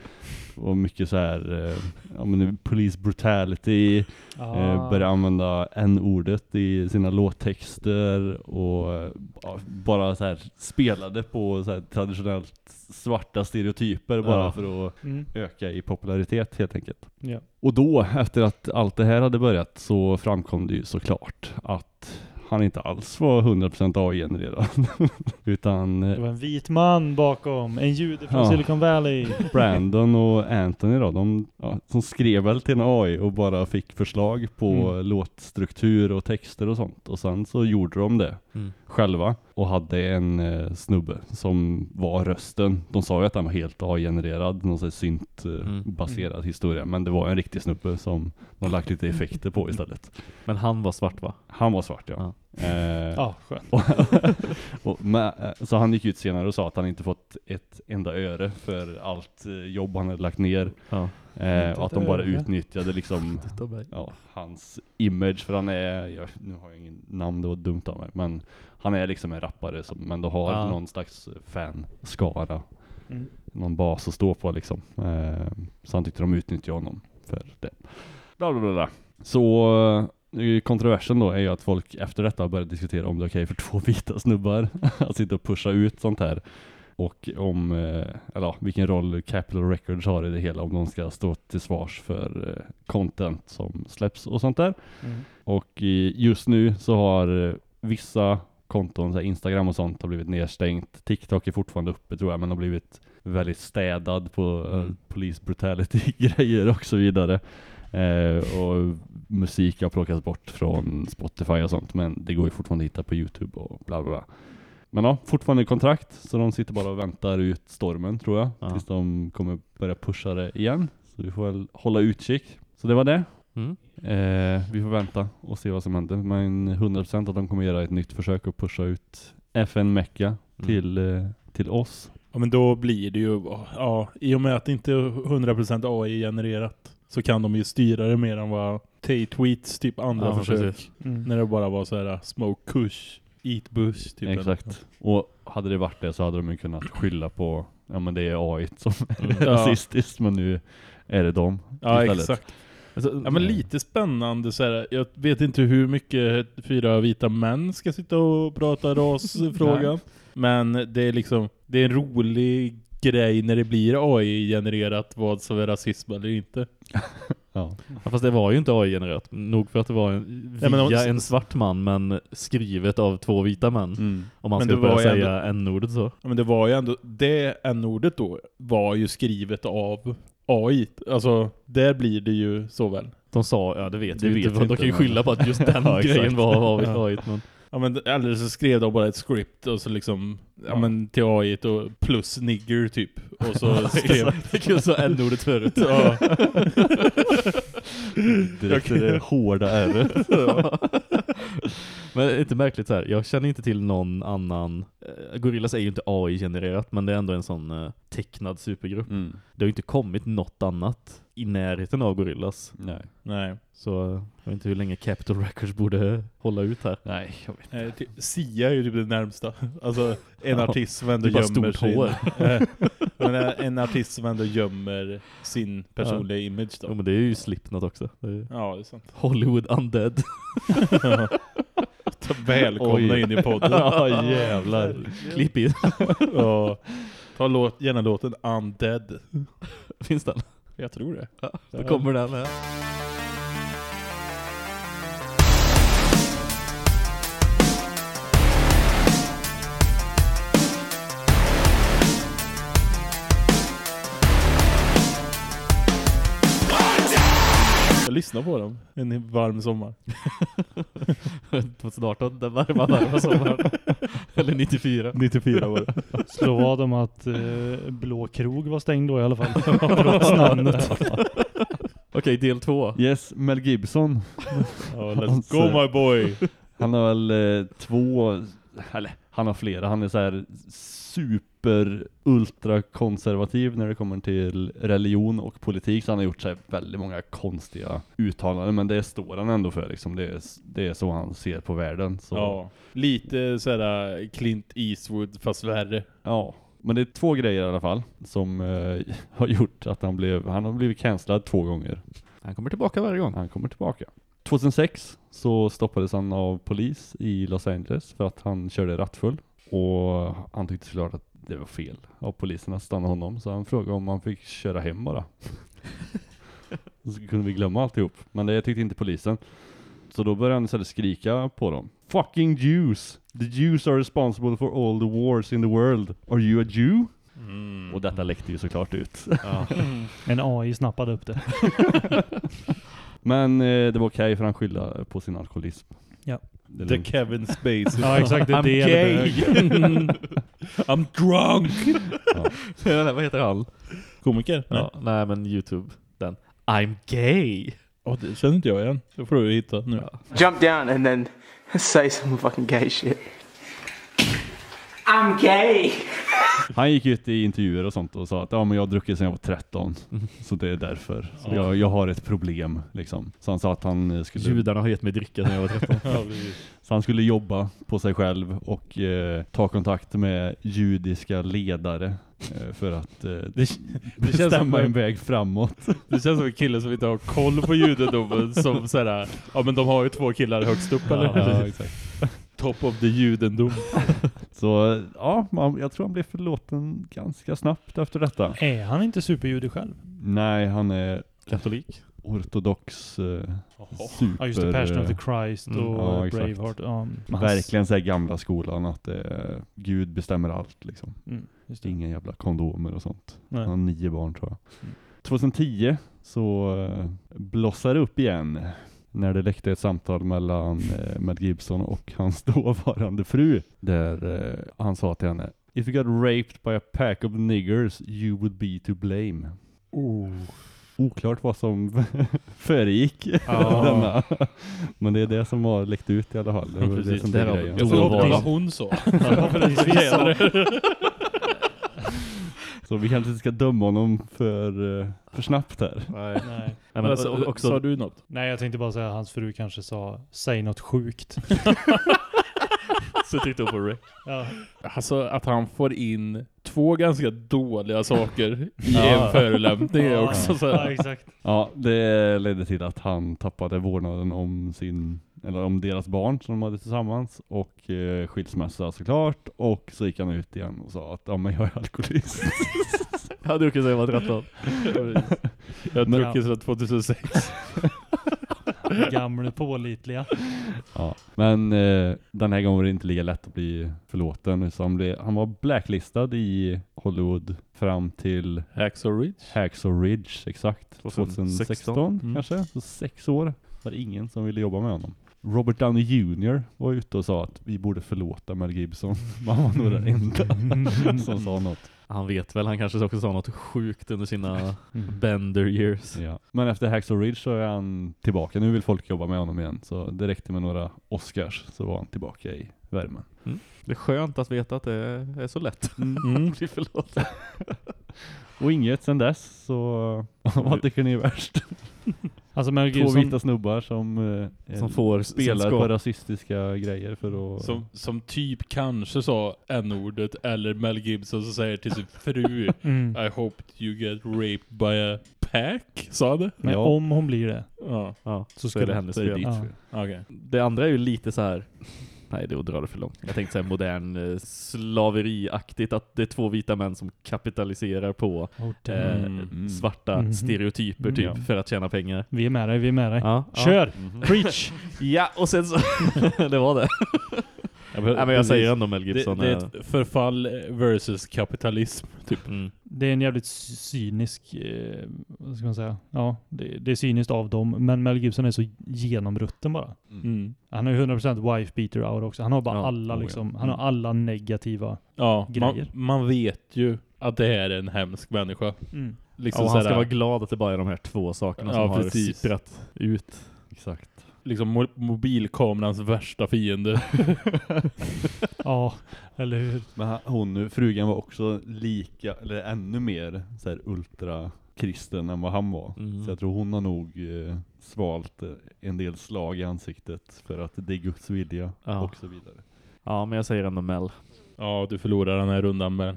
och mycket så här eh, ja men police brutality Ah. eh, började använda n-ordet i sina låttexter och eh, ja, bara så här spelade på så här traditionellt svarta stereotyper bara Ja. för att Mm. öka i popularitet helt enkelt. Ja. Och då, efter att allt det här hade börjat, så framkom det ju såklart att han inte alls var 100% AI-genererad. *laughs* Utan eh, Det var en vit man bakom, en jude från Ja. Silicon Valley. *laughs* Brandon och Anthony då, de, ja, de skrev väl till en AI och bara fick förslag på Mm. låtstruktur och texter och sånt. Och sen så gjorde de det Mm. själva och hade en eh, snubbe som var rösten. De sa ju att den var helt AI-genererad, någon sån här synt eh, Mm. baserad historia. Men det var en riktig snubbe som de lagt lite effekter på istället. Men han var svart va? Han var svart ja. Ja. Eh, Ja, skönt. och, *laughs* och med, eh, så han gick ut senare och sa att han inte fått ett enda öre för allt eh, jobb han hade lagt ner. Ja. Eh, och att de bara öre. utnyttjade liksom *laughs* ja, hans image för han är, jag, nu har jag ingen namn, det var dumt av mig, men han är liksom en rappare som ändå har Ja. någon slags fanskara. Mm. Någon bas att stå på liksom. Eh, så han tyckte de utnyttjade honom för det. Bla bla bla. bla. Så eh, kontroversen då är ju att folk efter detta började diskutera om det är okej för två *laughs* vita snubbar *laughs* att sitta och pusha ut sånt här. Och om, eh, eller ja, vilken roll Capital Records har i det hela, om de ska stå till svars för eh, content som släpps och sånt där. Mm. Och just nu så har eh, vissa konton, så Instagram och sånt, har blivit nedstängt. TikTok är fortfarande uppe tror jag, men har blivit väldigt städad på Mm. police brutality grejer *laughs* och så vidare. Eh, och musik har plockats bort från Spotify och sånt, men det går ju fortfarande att hitta på Youtube och bla bla bla. Men ja, fortfarande kontrakt, så de sitter bara och väntar ut stormen tror jag, Ja. tills de kommer börja pusha det igen. Så vi får väl hålla utkik. Så det var det. Mm. Eh, vi får vänta och se vad som händer. Men 100% att de kommer göra ett nytt försök att pusha ut FN Mecca Mm. till, eh, till oss. Ja men då blir det ju, ja, i och med att det inte är 100% AI-genererat så kan de ju styra det mer än vad Tay-tweets typ andra Ja, försök. Mm. När det bara var så här smoke kush, eat bush typ. Exakt. Och hade det varit det så hade de ju kunnat skylla på, ja men det är AI som *laughs* Mm. är Ja. rasistiskt, men nu är det dem Ja istället. exakt. Alltså, Ja men lite spännande så här. Jag vet inte hur mycket fyra vita män ska sitta och prata *laughs* rasfrågan. men det är liksom, det är en rolig grej när det blir AI-genererat vad som är rasism eller inte. *laughs* Ja. Ja, fast det var ju inte AI-genererat. Nog för att det var en, via Ja, men om- en svart man, men skrivet av två vita män. Mm. Om man Men ska det börja säga n-ordet så. Ja, men det var ju ändå, det n-ordet då var ju skrivet av AI. Alltså, där blir det ju så väl. De sa, ja det vet Det vi vet inte. De kan ju skylla på att just *laughs* den Ja, grejen var av Ja. AI. Men... Ja men eller så skrev de bara ett script och så liksom ja, Ja. men till AI och plus nigger typ och så *laughs* skrev Det kunde så n-ordet förut. Ja. Direkt är det *laughs* hårda R. *laughs* Ja. Men det är inte märkligt så här. Jag känner inte till någon annan eh, Gorillas är ju inte AI-genererat men det är ändå en sån eh, tecknad supergrupp. Mm. Det har ju inte kommit något annat i närheten av Gorillas. Nej. Nej. Så eh, jag vet inte hur länge Capital Records borde hålla ut här. Nej, jag vet Eh, ty- Sia är ju typ det närmsta. *laughs* Alltså en Ja, artist som ändå det är bara gömmer stort sin... *laughs* Eh, men en- artist som ändå gömmer sin personliga image då. Ja, men det är ju Slipknot också. Det är Ja, det är sant. Hollywood Undead. *laughs* Ta välkomna Oj. in i podden. Ja, jävlar. Klipp in. ja. Ta låt, gärna låten Undead. Finns den? Jag tror det. Ja, då kommer den här. Lyssna på dem en varm sommar. *laughs* 2018, den varma, varma sommaren. *laughs* Eller 94. 94 var det. *laughs* Slå vad om att eh, Blå krog var stängd då i alla fall. Trots namnet. Okej, del två. Yes, Mel Gibson. Ja, let's Hans, go eh, my boy. Han har väl eh, två, eller han har flera. Han är så här super ultra konservativ när det kommer till religion och politik. Så han har gjort här väldigt många konstiga uttalanden. Men det står han ändå för liksom. Det är, det är så han ser på världen. Så. Ja, lite sådär Clint Eastwood fast värre. Ja, men det är två grejer i alla fall som eh, *laughs* har gjort att han blev, han har blivit cancellad två gånger. Han kommer tillbaka varje gång. Han kommer tillbaka. 2006 så stoppades han av polis i Los Angeles för att han körde rattfull. Och han tyckte såklart att det var fel av polisen att stanna honom. Så han frågade om han fick köra hem bara. *laughs* så kunde vi glömma alltihop. Men det tyckte inte polisen. Så då började han istället skrika på dem. Fucking Jews! The Jews are responsible for all the wars in the world. Are you a Jew? Och detta läckte ju såklart ut. *laughs* En AI snappade upp det. *laughs* Men eh, det var okej för han skyllde på sin alkoholism. Ja. The lugnt. Kevin Spacey. Ja, exakt, det är I'm det gay. *laughs* I'm drunk. Ja. Vad heter han? Komiker? Ja, nej men Youtube. Den. I'm gay. Åh, det känner inte jag igen. Det får du hitta nu. Jump down and then *laughs* say some fucking gay shit. I'm gay! Han gick ut i intervjuer och sånt och sa att ja, men jag har druckit sedan jag var 13. Så det är därför. Så Ja. jag, jag har ett problem liksom. Så han sa att han eh, skulle... Judarna har gett mig dricka sedan jag var 13. *laughs* Ja, precis. Så han skulle jobba på sig själv och eh, ta kontakt med judiska ledare eh, för att eh, *laughs* det känns bestämma som- en väg framåt. *laughs* Det känns som en kille som inte har koll på judendomen som såhär, ja men de har ju två killar högst upp eller? Ja, exakt. Top of the judendom. *laughs* Så ja, man, jag tror han blev förlåten ganska snabbt efter detta. Är han inte superjude själv? Nej, han är Katolik. ortodox eh, super... Ja just det, Passion of the Christ och Mm. Ja, exakt. Braveheart. Ja, Verkligen så här gamla skolan att eh, Gud bestämmer allt liksom. Mm, just det. Inga jävla kondomer och sånt. Nej. Han har nio barn tror jag. Mm. 2010 så eh, blossar det upp igen när det läckte ett samtal mellan eh, Mel Gibson och *laughs* hans dåvarande fru. Där eh, han sa till henne If you got raped by a pack of niggers you would be to blame. Oklart vad som *laughs* föregick Ja. *laughs* denna. Men det är det som har läckt ut i alla fall. Det var det Precis, som det har- grejen. Jag vad hon så. Så vi kanske inte ska döma honom för, eh, för snabbt här. Nej. Nej. Nej, Men alltså, också, också, sa du något? Nej, jag tänkte bara säga att hans fru kanske sa Säg något sjukt. *laughs* så tyckte hon på Ray. Ja. Alltså att han får in två ganska dåliga saker i Ja. en förolämpning också så Ja, exakt. Ja, det ledde till att han tappade vårdnaden om sin, eller om deras barn som de hade tillsammans och eh, skilsmässa såklart och så gick han ut igen och sa att ja men jag är alkoholist. *laughs* Jag hade *laughs* druckit sedan jag var 13. Jag har Men- druckit sedan 2006. *laughs* Gamle pålitliga. ja. Men eh, den här gången var det inte lika lätt att bli förlåten så han, blev, han var blacklistad i Hollywood fram till Hacksaw Ridge. Hacksaw Ridge, exakt. 2016, 2016 mm. kanske. Så sex år var det ingen som ville jobba med honom. Robert Downey Jr var ute och sa att vi borde förlåta Mel Gibson. *laughs* Men han var nog den enda *laughs* som sa något. Han vet väl, han kanske också sa något sjukt under sina *laughs* bender years. Ja. Men efter Hacksaw Ridge så är han tillbaka. Nu vill folk jobba med honom igen. Så det räckte med några Oscars så var han tillbaka i värmen. Mm. Det är skönt att veta att det är så lätt. Mm. Bli förlåten. Och inget sen dess så vad tycker ni är värst? Alltså Mel Två Gibson, vita snubbar som, eh, Som får spelar på rasistiska grejer för att... Som, som typ kanske sa n-ordet eller Mel Gibson som säger till sin fru *laughs* Mm. I hope you get raped by a pack, sa han det? men Ja. om hon blir det. Ja, Ja, så, skulle- är det hennes så det fel. ditt Ja. fel. okej. Det andra är ju lite så här. Nej, det är att dra det för långt. Jag tänkte säga modern eh, slaveriaktigt att det är två vita män som kapitaliserar på Oh, eh, Mm. svarta Mhm. stereotyper typ Ja. för att tjäna pengar. Vi är med dig, vi är med dig. Ja, ja. Kör! Mhm. Preach! *laughs* Ja, och sen så... *laughs* det var det. *laughs* Ja, men jag säger ändå Mel Gibson Det, det är är- ett förfall versus kapitalism, typ. Det är en jävligt cynisk, eh, vad ska man säga? Ja, det, det är cyniskt av dem. Men Mel Gibson är så genomrutten bara. Mm. Han har ju 100% wife beater hour också. Han har bara Ja, alla oh ja. liksom, han har alla negativa Ja, man, grejer. man vet ju att det här är en hemsk människa. Mm. Liksom ja, och han ska vara glad att det bara är de här två sakerna Ja, som har sipprat ut. Exakt. Liksom mo- mobilkamerans värsta fiende. *laughs* ja, eller hur? Men hon, frugan var också lika, eller ännu mer så här ultra kristen än vad han var. Mm. Så jag tror hon har nog eh, svalt eh, en del slag i ansiktet för att det är Guds vilja Ja. och så vidare. Ja, men jag säger ändå Mel. Ja, du förlorar den här rundan med.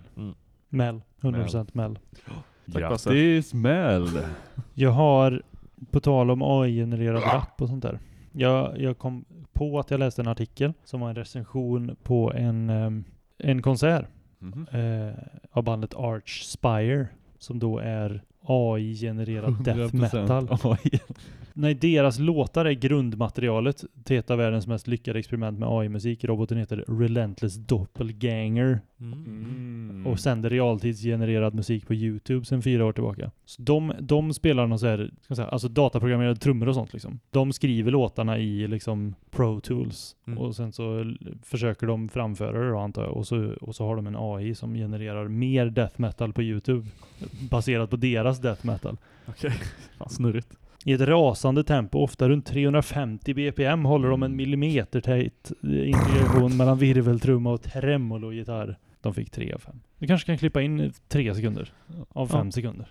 Mel. 100% Mel. Grattis Mel! Jag har, på tal om AI-genererad rap och sånt där. Jag, jag kom på att jag läste en artikel som var en recension på en, em, en konsert Mhm. eh, av bandet Arch Spire som då är AI-genererad death 100% metal. AI. Nej, deras låtar är grundmaterialet till ett av världens mest lyckade experiment med AI-musik. Roboten heter Relentless Doppelganger Mm. och sänder realtidsgenererad musik på Youtube sedan fyra år tillbaka. Så de, de spelar någon så här, ska säga, alltså dataprogrammerade trummor och sånt liksom. De skriver låtarna i liksom Pro Tools Mm. och sen så försöker de framföra det då antar jag och så, och så har de en AI som genererar mer death metal på Youtube baserat på deras death metal. Okej, *laughs* fan snurrigt. I ett rasande tempo, ofta runt 350 bpm, håller de en millimetertät integration *laughs* mellan virveltrumma och tremolo-gitarr. De fick tre av fem. Du kanske kan klippa in tre sekunder av fem Ja. sekunder.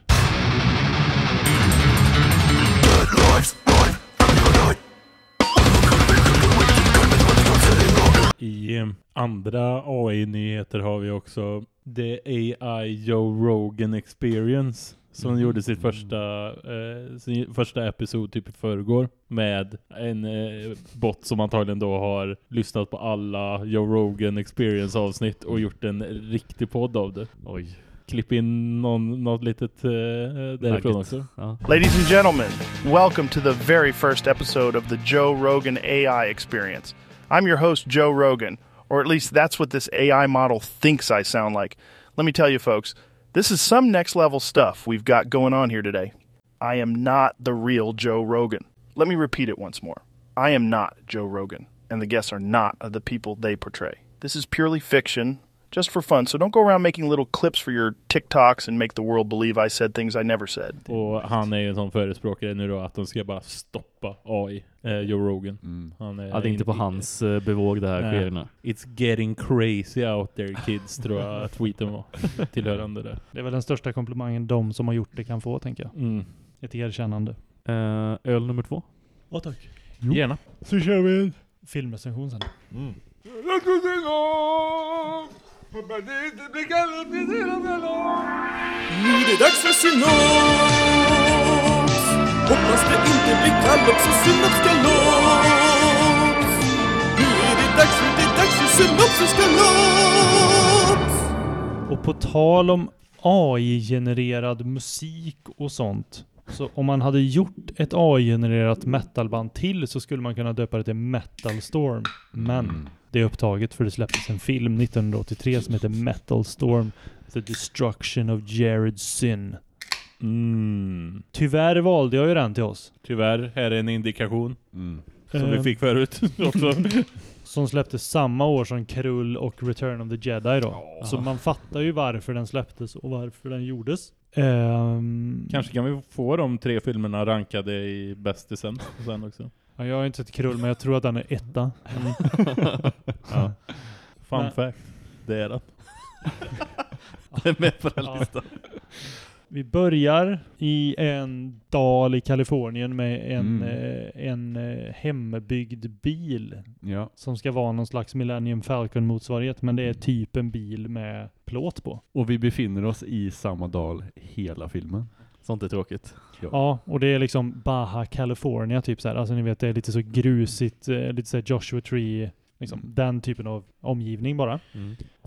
I eh, andra AI-nyheter har vi också The AI Joe Rogan Experience. Som Mhm. gjorde sitt första, eh, sin första episod typ i förrgår. Med en eh, bot som antagligen då har lyssnat på alla Joe Rogan Experience avsnitt och gjort en riktig podd av det. Oj. Klipp in någon, något litet eh, därifrån Nugget. också. Ja. Ladies and gentlemen, welcome to the very first episode of the Joe Rogan AI Experience. I'm your host, Joe Rogan, or at least that's what this AI model thinks I sound like. Let me tell you, folks, this is some next level stuff we've got going on here today. I am not the real Joe Rogan. Let me repeat it once more. I am not Joe Rogan, and the guests are not of the people they portray. This is purely fiction, just for fun, so don't go around making little clips for your TikToks and make the world believe I said things I never said. Och han är ju en sån förespråkare nu då att de ska bara stoppa AI, eh, Joe Rogan. Han är Ja, det är inte på hans eh, bevåg det här Nej. sker nu. It's getting crazy out there kids tror jag tweeten var. Tillhörande där. Det är väl den största komplimangen de som har gjort det kan få, tänker jag. Mm. Ett erkännande. Eh, öl nummer två. Ja, tack. Gärna. Så kör vi en filmrecension sen. Nu är det dags för synops Hoppas det inte blir kalops och synopskalops Nu är det dags för, det är dags för synopsiskalops Och på tal om AI-genererad musik och sånt. Så om man hade gjort ett AI-genererat metalband till så skulle man kunna döpa det till Metal Storm. Men det är upptaget för det släpptes en film 1983 som heter Metal Storm The Destruction of Jared Sin. Mm. Tyvärr valde jag ju den till oss. Tyvärr, här är en indikation. Mm. Som vi Ehm. fick förut *laughs* också. Som släpptes samma år som Krull och Return of the Jedi då. Så man fattar ju varför den släpptes och varför den gjordes. Ehm, Kanske kan vi få de tre filmerna rankade i bäst i sämst sen också. Ja, jag har inte sett Krull men jag tror att den är etta. *laughs* ja. Fun Men- fact. Det är den. *laughs* Det är med på den Ja. listan. Vi börjar i en dal i Kalifornien med en, Mm. eh, en eh, hembyggd bil. Ja. Som ska vara någon slags Millennium Falcon motsvarighet men det är typ en bil med plåt på. Och vi befinner oss i samma dal hela filmen. Sånt är tråkigt. Ja, och det är liksom Baja California typ så här. Alltså ni vet det är lite så grusigt, eh, lite så här Joshua Tree, liksom den typen av omgivning bara.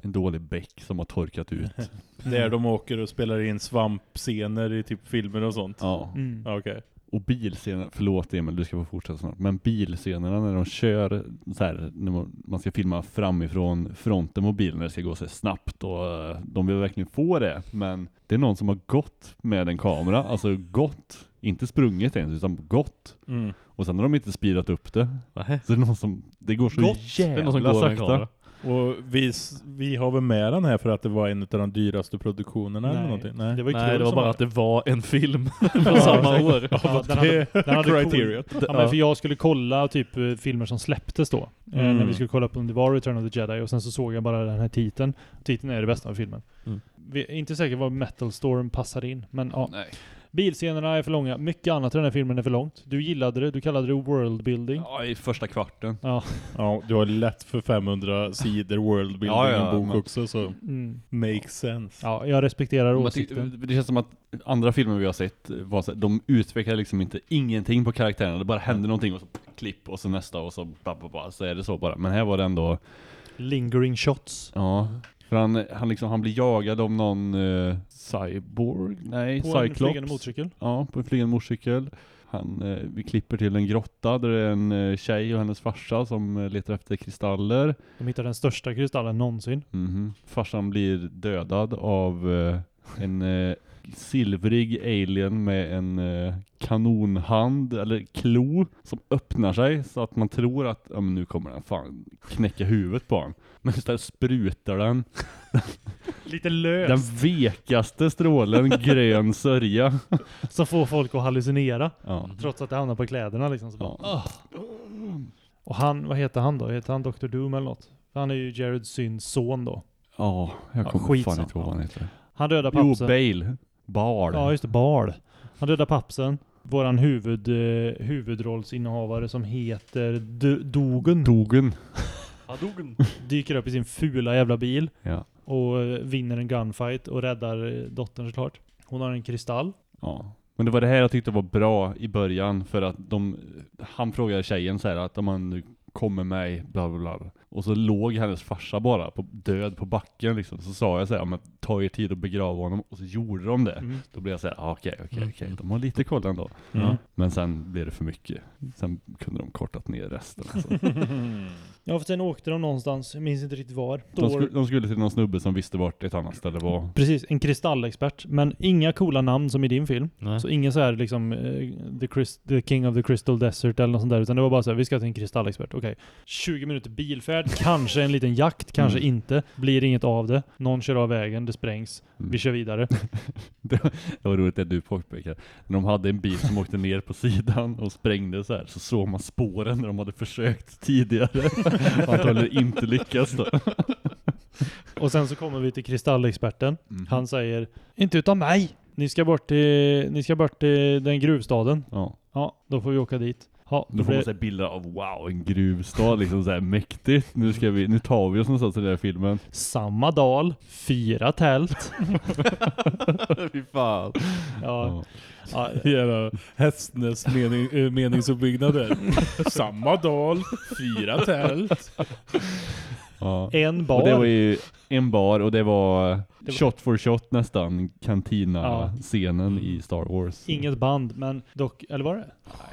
En dålig bäck som har torkat ut. *laughs* Där de åker och spelar in svampscener i typ filmer och sånt. Ja. Mm. Okej. Och bilscenerna, förlåt Emil, du ska få fortsätta snart. Men bilscenerna när de kör så här, när man- ska filma framifrån fronten på bilen när det ska gå så snabbt och eh, de vill verkligen få det. Men det är någon som har gått med en kamera, alltså gått, inte sprungit ens, utan gått. Mm. Och sen har de inte speedat upp det. Nähä. Så det är någon som, det går så Gått? jävla Det är någon som går sakta. Och vi, vi har väl med den här för att det var en av de dyraste produktionerna eller Nej, någonting? Nej, det var ju Nej, det var bara var att det var en film *laughs* från samma år. Ja, Ja, den hade, den hade criteria. Cool. Ja, men för jag skulle kolla typ eh, filmer som släpptes då. Eh, Mm. när vi skulle kolla upp om det var Return of the Jedi och sen så såg jag bara den här titeln. Titeln är det bästa av filmen. Mm. Vi är inte säkert var Metal Storm passar in, men ja. Nej. Bilscenerna är för långa. Mycket annat i den här filmen är för långt. Du gillade det, du kallade det worldbuilding. Ja, i första kvarten. Ja. Ja, du har lätt för 500 sidor worldbuilding Ja, ja, i en bok men- också så Mm. makes sense. Ja, jag respekterar Man åsikten. det känns som att andra filmer vi har sett var så, här, de utvecklar liksom inte ingenting på karaktärerna. Det bara händer någonting och så klipp och så nästa och så bla, bla, bla, så är det så bara. Men här var det ändå, Lingering shots. ja. För han, han, liksom, han blir jagad av någon eh, cyborg? Nej, På en Cyclops. flygande motorcykel. Ja, på en flygande motorcykel. Han, eh, vi klipper till en grotta där det är en eh, tjej och hennes farsa som eh, letar efter kristaller. De hittar den största kristallen någonsin. Mhm. Farsan blir dödad av eh, en eh, silvrig alien med en eh, kanonhand eller klo som öppnar sig så att man tror att ja, men nu kommer den fan knäcka huvudet på honom. Men istället sprutar den *laughs* Lite den löst. vekaste strålen grön sörja. *laughs* Som får folk att hallucinera. Ja. Trots att det hamnar på kläderna liksom. Så bara, Ja. "Åh." Och han, vad heter han då? Heter han Dr. Doom eller något? För han är ju Jared Syns son då. Ja, jag Ja, kommer fan inte ihåg vad han heter. Han dödar Jo, pappsen. Bale. Bard. Ja, just det. Bard. Han dödar pappsen. Våran huvud, eh, huvudrollsinnehavare som heter D- Dogen. Dogen. Dyker upp i sin fula jävla bil. Ja. Och eh, vinner en gunfight och räddar eh, dottern såklart. Hon har en kristall. Ja. Men det var det här jag tyckte var bra i början för att de, han frågade tjejen så här att om man kommer med bla bla bla. Och så låg hennes farsa bara på, död på backen liksom. Så sa jag så här, men ta er tid att begrava honom. Och så gjorde de det. Mm. Då blev jag så här, ah, okej okej Mm. okej. De har lite koll ändå. Mm. Men sen blev det för mycket. Sen kunde de kortat ner resten. Alltså. *laughs* Ja, för sen åkte de någonstans. Jag minns inte riktigt var. De, skulle, de skulle till någon snubbe som visste vart ett annat ställe var. Precis, en kristallexpert. Men inga coola namn som i din film. Nej. Så ingen så här liksom eh, the, the King of the Crystal Desert eller något sånt där. Utan det var bara så här, vi ska till en kristallexpert. Okej. 20 minuter bilfärd, kanske en liten jakt, kanske Mm. inte. Blir inget av det. Någon kör av vägen, det sprängs. Mm. Vi kör vidare. *laughs* Det var, roligt det du påpekade. När de hade en bil som åkte ner på sidan och sprängde så här, så såg man spåren när de hade försökt tidigare. *laughs* Antagligen inte lyckas då. *laughs* Och sen så kommer vi till kristallexperten. Mhm. Han säger, inte utan mig. Ni ska bort till, ni ska bort till den gruvstaden. Ja. Ja, då får vi åka dit. Ja, Då får man se bilder av wow, en gruvstad liksom så här mäktigt. Nu ska vi, nu tar vi oss någonstans i den här filmen. Samma dal, fyra tält. *laughs* Fy fan. Ja. Ja, Jävla Hästnäs mening, äh, meningsuppbyggnader. *laughs* Samma dal, fyra tält. Ja. En bar. Och det var ju en bar och det var Det var- shot for shot nästan Cantina-scenen i Star Wars. Inget band, men dock, eller var det?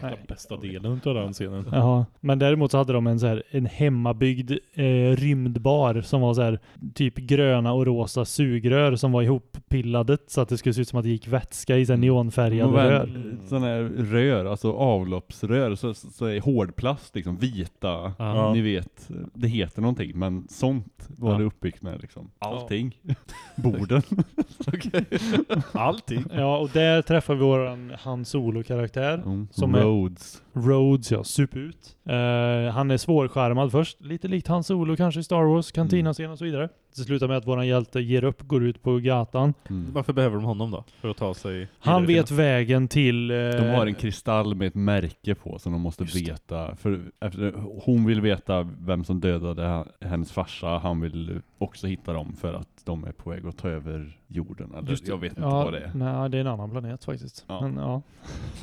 Nej. Bästa delen av den scenen. *laughs* Jaha. Men däremot så hade de en så här, en hemmabyggd eh, rymdbar som var så här typ gröna och rosa sugrör som var ihoppillade så att det skulle se ut som att det gick vätska i så här neonfärgade Men rör. Sådana här rör, alltså avloppsrör, så, så är hårdplast liksom, vita, Ja. ni vet, det heter någonting, men sånt var Ja. det uppbyggt med liksom. Allting. *laughs* Borden. *laughs* *laughs* Allting. Ja, och där träffar vi våran Han Solo-karaktär. Mm. Som är Rhodes. Rhodes, ja. Sup ut. Eh, han är svårskärmad först. Lite likt Han Solo kanske i Star Wars, kantinascen och så vidare. Det slutar med att våran hjälte ger upp, går ut på gatan. Mm. Varför behöver de honom då? För att ta sig Han vet till vägen till... eh, De har en kristall med ett märke på som de måste veta. För efter, hon vill veta vem som dödade hennes farsa. Han vill också hitta dem för att de är på väg att ta över jorden. Eller Just jag vet inte ja, vad det är. Nej, det är en annan planet faktiskt. Ja. Men, ja.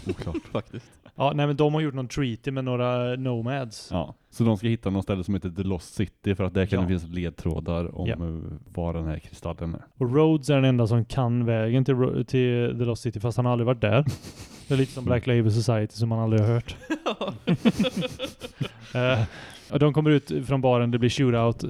Oklart. *laughs* faktiskt. Ja, nej men de har gjort någon treaty med några nomads. Ja, så de ska hitta något ställe som heter The Lost City för att där kan Ja. det finnas ledtrådar om Ja. var den här kristallen är. Och Rhodes är den enda som kan vägen till, till The Lost City fast han har aldrig varit där. *laughs* Det är lite som Black Label Society som man aldrig har hört. *laughs* *laughs* Och de kommer ut från baren, det blir shootout, eh,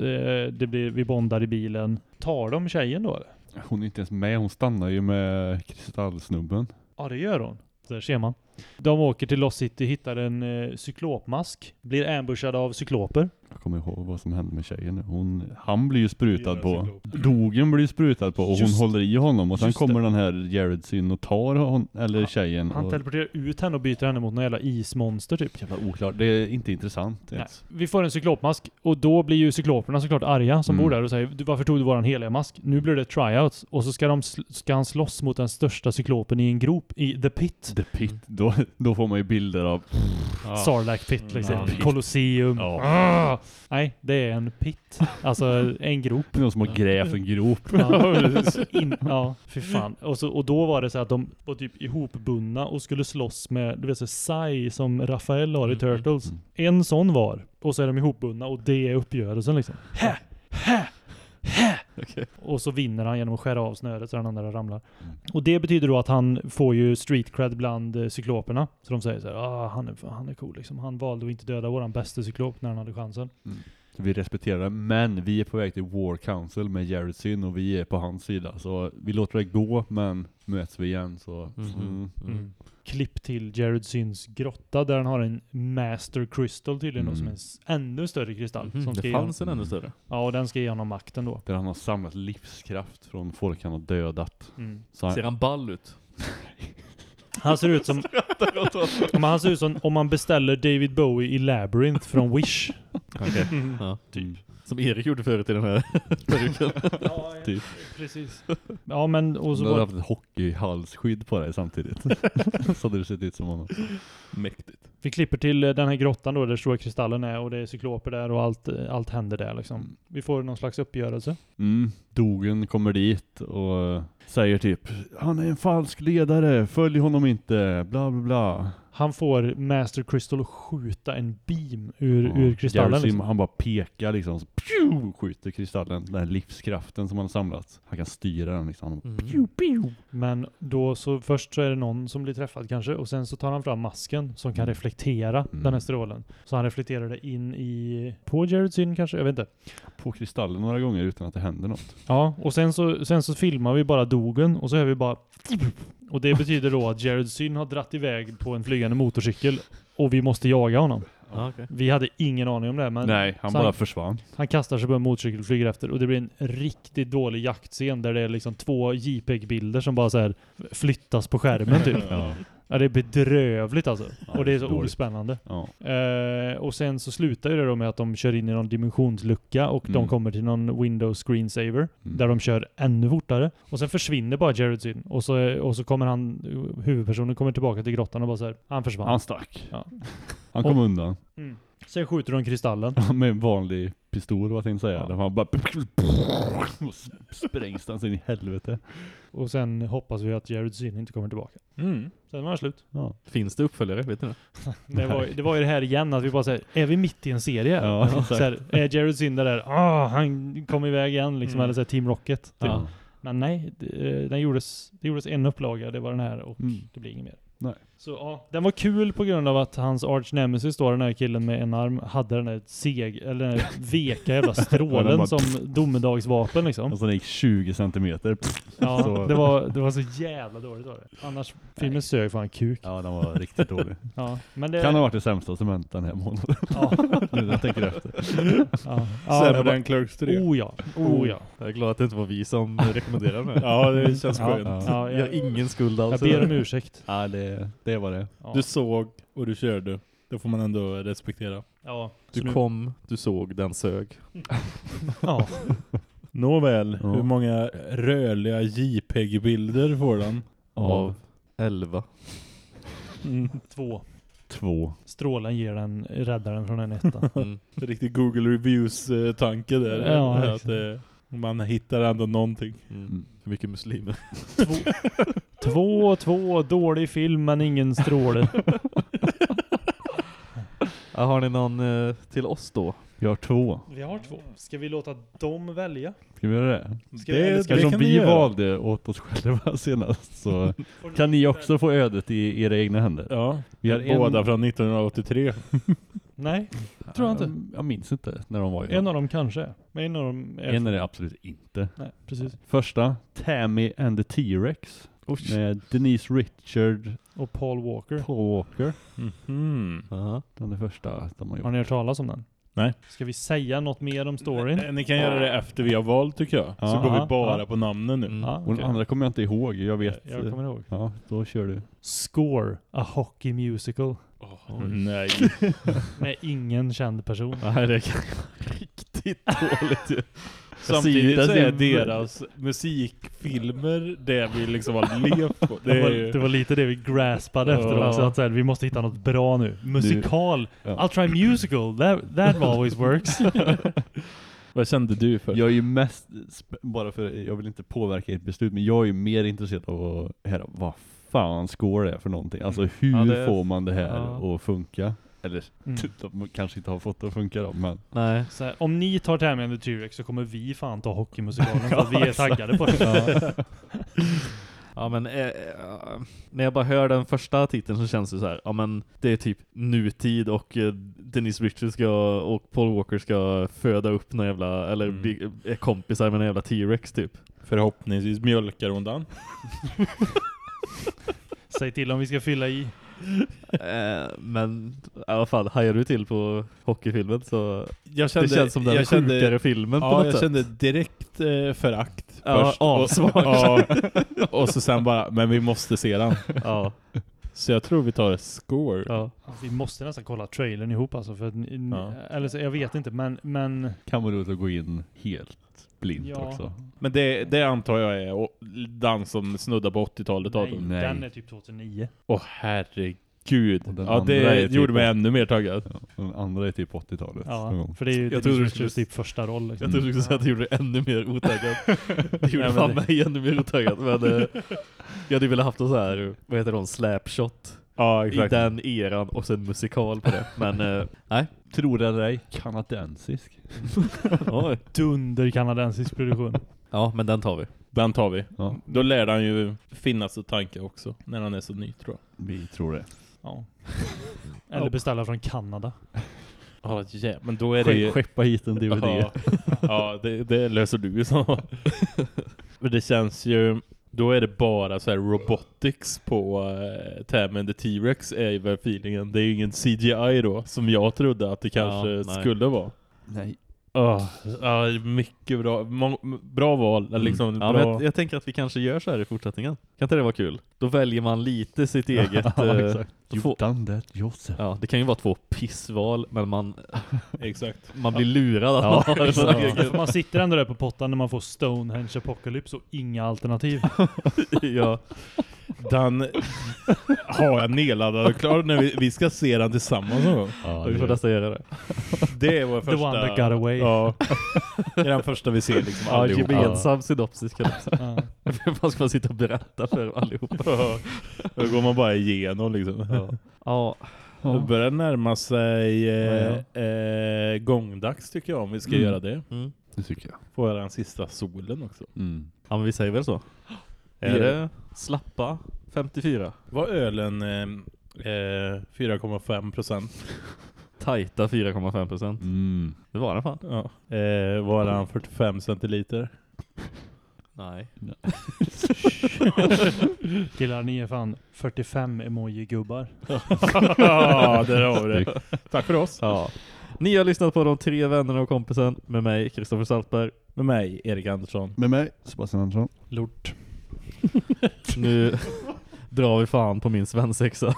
det blir, vi bondar i bilen. Tar de tjejen då? Hon är inte ens med, hon stannar ju med kristallsnubben. Ja det gör hon. Där ser man. De åker till Lost City, hittar en eh, cyklopmask, blir ambushade av cykloper. Jag kommer ihåg vad som hände med tjejen nu. Hon, han blir ju sprutad på. Dogen blir sprutad på och Just- hon håller i honom och sen just kommer det. den här Jared in och tar hon, eller tjejen. Han och, teleporterar ut henne och byter henne mot någon jävla ismonster typ. jävla oklart, det är inte intressant Nej. ens. Vi får en cyklopmask och då blir ju cykloperna såklart arga som Mm. bor där och säger "Du, varför tog du våran heliga mask? Nu blir det tryouts och så ska, de, sl- ska han slåss mot den största cyklopen i en grop i The Pit. The Pit, då, då får man ju bilder av... Sarlacc Pit liksom. Ja. Colosseum. Ja. Ah! Nej, det är en pit. Alltså en grop. Någon som har grävt en grop. Ja, *laughs* in, ja fy fan. Och, så, och då var det så att de var typ ihopbundna och skulle slåss med, du vet så Sai som Rafael har i Turtles. En sån var. Och så är de ihopbundna och det är uppgörelsen liksom. Hä! Hä! Hä! Och så vinner han genom att skära av snöret så den andra ramlar. Och det betyder då att han får ju street cred bland eh, cykloperna. Så de säger så här, ah, han, är, han är cool liksom. Han valde att inte döda våran bästa cyklop när han hade chansen. Så vi respekterar det, men vi är på väg till War Council med Jared Syn och vi är på hans sida. Så vi låter det gå, men möts vi igen så... Mm. Mm. Klipp till Jared Syns grotta där han har en Master Crystal tydligen då, som är en ännu större kristall. Mhm, som det fanns en ännu större. Ja, och den ska ge honom makten då. Där han har samlat livskraft från folk han har dödat. Mm. Så Ser han ball ut? *laughs* Han ser ut som... *laughs* Men han ser ut som om man beställer David Bowie i Labyrinth från Wish. *laughs* Okej. Ja, typ. Som Erik gjorde förut i den här *laughs* peruken. *laughs* Ja, typ. precis. Ja, men och så Du hade var... haft ett hockeyhalsskydd på dig samtidigt. *laughs* så hade du sett ut som honom. Mäktigt. Vi klipper till eh, den här grottan då där stora kristallen är och det är cykloper där och allt, eh, allt händer där liksom. Vi får någon slags uppgörelse. Mm. Dogen kommer dit och säger typ Han är en falsk ledare, följ honom inte, bla bla bla. Han får Master Crystal att skjuta en beam ur, ur kristallen. Sim, Liksom. Han bara pekar liksom, så pju, skjuter kristallen, den här livskraften som han har samlat. Han kan styra den liksom. Bara, Pew, pew. Men då så först så är det någon som blir träffad kanske och sen så tar han fram masken som kan reflektera den här strålen. Så han reflekterar det in i, på Jared Syn kanske, jag vet inte. På kristallen några gånger utan att det händer något. Ja, och sen så, sen så filmar vi bara dogen och så hör vi bara och det betyder då att Jared Syn har dratt iväg på en flygande motorcykel och vi måste jaga honom. Ja, okej. Vi hade ingen aning om det men Nej, han bara försvann. Han kastar sig på en motorcykel och flyger efter och det blir en riktigt dålig jaktscen där det är liksom två JPEG-bilder som bara så här flyttas på skärmen typ. Ja. Ja, det är bedrövligt alltså. Ja, och det är så dåligt. ospännande. Ja. Eh, och sen så slutar ju det då med att de kör in i någon dimensionslucka och de Mm. kommer till någon Windows screensaver där de kör ännu fortare. Och sen försvinner bara Jared Syn och så, och så kommer han, huvudpersonen kommer tillbaka till grottan och bara så här, han försvann. Han stack. Ja. Han kom Och- undan. Mm. Sen skjuter de kristallen. *laughs* Med en vanlig pistol vad jag tänkte säga. Där han bara sprängs den så in i helvete. Och sen hoppas vi att Jared Syn inte kommer tillbaka. Mm. Sen var det slut. Ja. Finns det uppföljare? Vet ni det? *laughs* Det var, det var ju det här igen att vi bara säger, är vi mitt i en serie? Ja, *laughs* så här, är Jared Synder där, ah, han kom iväg igen liksom, Mm. eller så här, Team Rocket. Typ. Ja. Men nej, det, den gjordes, det gjordes en upplaga, det var den här och Mm. det blir inget mer. Nej. Så ja, den var kul på grund av att hans arch nemesis då, den här killen med en arm, hade den där seg, eller den där veka jävla *laughs* Ja, strålen som domedagsvapen liksom. Alltså den gick 20 centimeter. Ja, Så- det var, det var så jävla dåligt var det. Annars, filmen sög fan kuk. Ja, den var riktigt dålig. *laughs* Ja, men det... Kan ha varit det sämsta som hänt den här månaden. Ja. *laughs* nu när jag tänker efter. Ja. Sämre det var- än Clerks 3. Oh ja, oh ja. Jag är glad att det inte var vi som rekommenderade den. Ja, det känns Ja, skönt. ja, Jag har ingen skuld Jag alls. ber om ursäkt. Ja, det, det var det. Ja. Du såg och du körde. Det får man ändå respektera. Ja, Du nu- kom, du såg, den sög. *laughs* Ja. Nåväl, Ja. hur många rörliga JPEG-bilder får den? Av 11. Mm. Två. Två. Strålen ger den, räddar den från en etta. *laughs* Mm. Riktig Google Reviews-tanke där. Ja, att eh, man hittar ändå någonting. Mm. För mycket muslimer. Två, två, dålig film men ingen stråle. *laughs* Ja, har ni någon eh, till oss då? Vi har två. Vi har två. Ska vi låta dem välja? Ska vi göra det? Ska vi- eller ska vi- kan ni vi göra? valde åt oss själva *laughs* senast så kan ni också få ödet i era egna händer. Ja, Vi har båda en... från 1983. *laughs* Nej, tror jag inte. Jag, jag minns inte när de var En av dem kanske. Men en av dem är... En är det absolut inte. Nej, precis. Första, Tammy and the T-Rex. Med Denise Richard Och Paul Walker. Paul Walker. Mhm. Den är första de har gjort. Har ni hört talas om den? Nej. Ska vi säga något mer om storyn? Eh, Ni kan göra det efter vi har valt tycker jag. Så Ja. går vi bara ja. på namnen nu. Ja, Och den okej. andra kommer jag inte ihåg. Jag vet. Jag kommer ihåg. Ja, då kör du. Score, a hockey musical. Nej. *laughs* Med ingen känd person. Nej, det kan *laughs* riktigt dåligt. Samtidigt så är deras musikfilmer det vi liksom har *laughs* levt på. Det Det var, är ju... det var lite det vi graspade Ja. efter också. Att så här, vi måste hitta något bra nu. Musikal. Ja. I'll try musical. That, that always works. *laughs* Vad kände du för? Jag är ju mest, bara för, jag vill inte påverka ert beslut, men jag är ju mer intresserad av att höra vad fan score är för någonting. Alltså hur Ja, det- får man det här ja. att funka? Eller Mm. *laughs* de kanske inte har fått det att funka då, men Nej. Så här, om ni tar and the T-Rex så kommer vi fan ta hockeymusikalen *laughs* för att vi är taggade på det. *laughs* Ja men eh, eh, när jag bara hör den första titeln så känns det så här, ja men det är typ nutid och eh, Denise Richards ska, och Paul Walker ska föda upp någon jävla, eller Mm. bli, är kompisar med en jävla T-Rex typ. Förhoppningsvis mjölkar hon den. Säg till om vi ska fylla i. Eh, men i alla fall, hajar du till på hockeyfilmen så Jag kände, det känns som den jag kände- sjukare filmen på ja, något jag sätt. kände direkt eh, förakt Ja, först. avsmak. Och, *laughs* ja, *laughs* och så sen bara, men vi måste se den. Ja. Så jag tror vi tar score. Ja. Alltså, vi måste nästan kolla trailern ihop alltså. För att, Ja. Eller så, jag vet inte men, men kan vara roligt att gå in helt blint Ja. också. Men det, det antar jag är den som snuddar på 80-talet av nej, dem. Nej. den är typ 2009. Åh herregud. Ja, det typ gjorde mig ännu mer taggad. Ja, den andra är typ 80-talet. någon Ja, för det är ju Jag Denise trodde du Richards skulle- typ första roll. Liksom. Jag trodde du skulle säga att det gjorde dig ännu mer otaggad. *laughs* Det gjorde Nej, fan det- mig ännu mer otaggad. Men eh, jag hade velat haft någon så här, vad heter de, slapshot. Ja, I exakt. den eran och sen musikal på det. Men eh, *laughs* nej. Tror det eller ej, kanadensisk. *laughs* Oj. Dunder kanadensisk produktion. *laughs* Ja, men den tar vi. Den tar vi. Ja, Då lär han ju finnas ett tanke också, när han är så ny tror jag. vi tror det. Ja. Eller beställa från Kanada. Ja, ja, men då är det ju... Skeppa hit en DVD. Ja, ja det, det löser du ju så. Men det känns ju... Då är det bara så här robotics på uh, Tam and the T-Rex är väl feelingen. Det är ju ingen CGI då, som jag trodde att det kanske Ja, skulle vara. Nej. Ja, ja, mycket bra. Bra val. eller Liksom Mm. Ja, bra. jag, jag tänker att vi kanske gör så här i fortsättningen. Kan inte det vara kul? Då väljer man lite sitt *laughs* eget... ja, eh, exakt. få- yourself. Ja, det kan ju vara två pissval, men man, *laughs* Exakt. man blir lurad att Ja, man har sån Ja, man sitter ändå där på pottan när man får Stonehenge Apocalypse och inga alternativ. *laughs* ja. Den har jag nedladdad och klar när vi, vi ska se den tillsammans någon gång. Ja, vi får det- nästan göra det. Det är vår The första... one that got away. Ja. Det är den första vi ser liksom Ja, allihopa. gemensam synopsis kan jag säga. Ja. *laughs* Vad ska man sitta och berätta för allihopa? Ja. Då går man bara igenom liksom. Ja. Ja. Det börjar närma sig eh, Ja, eh, gångdags tycker jag om vi ska Mm. göra det. Mm. Det tycker jag. Får jag den sista solen också. Mm. ja, men vi säger väl så. Är Ja. det slappa 54? Var ölen eh, eh, 4,5 procent? *laughs* Tajta 4,5 procent. Mm. Det var den fan. Ja. Eh, var den 45 centiliter? Nej. *laughs* Killar, ni är fan 45 emoji-gubbar. ja, där har vi det. Tack för oss. Ja. Ni har lyssnat på De tre vännerna och kompisen med mig, Kristoffer Saltberg. Med mig, Erik Andersson. Med mig, Sebastian Andersson. Lort. *laughs* Nu drar vi fan på min svensexa.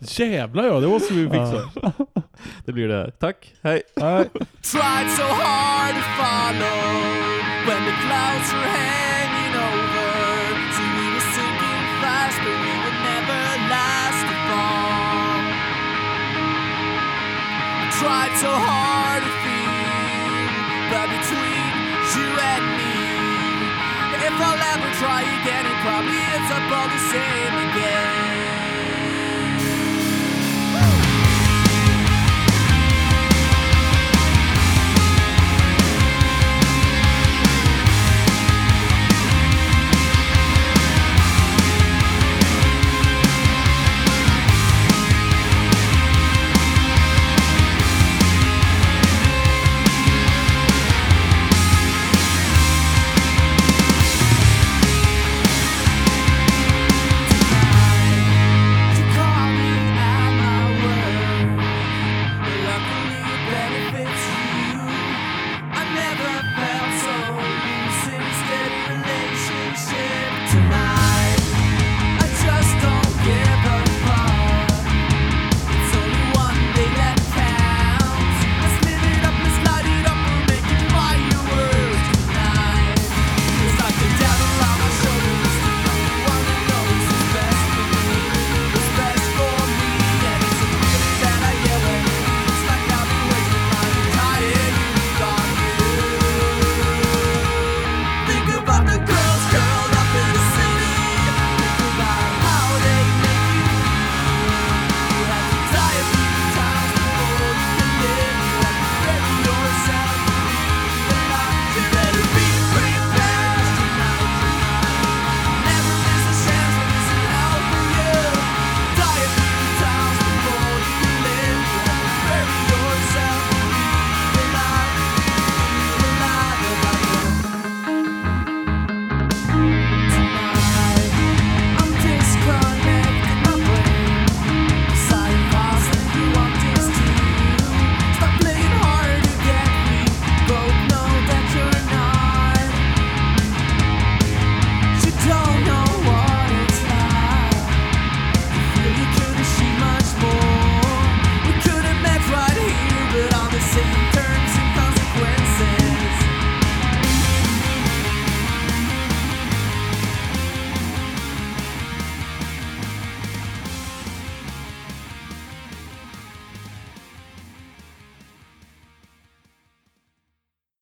Jävlar ja, det måste vi fixa. Det blir det här. Tack, hej! Tried so hard to follow when the clouds were hanging over. See, we were sinking fast, but we would never last to fall. I tried so hard up all the same again.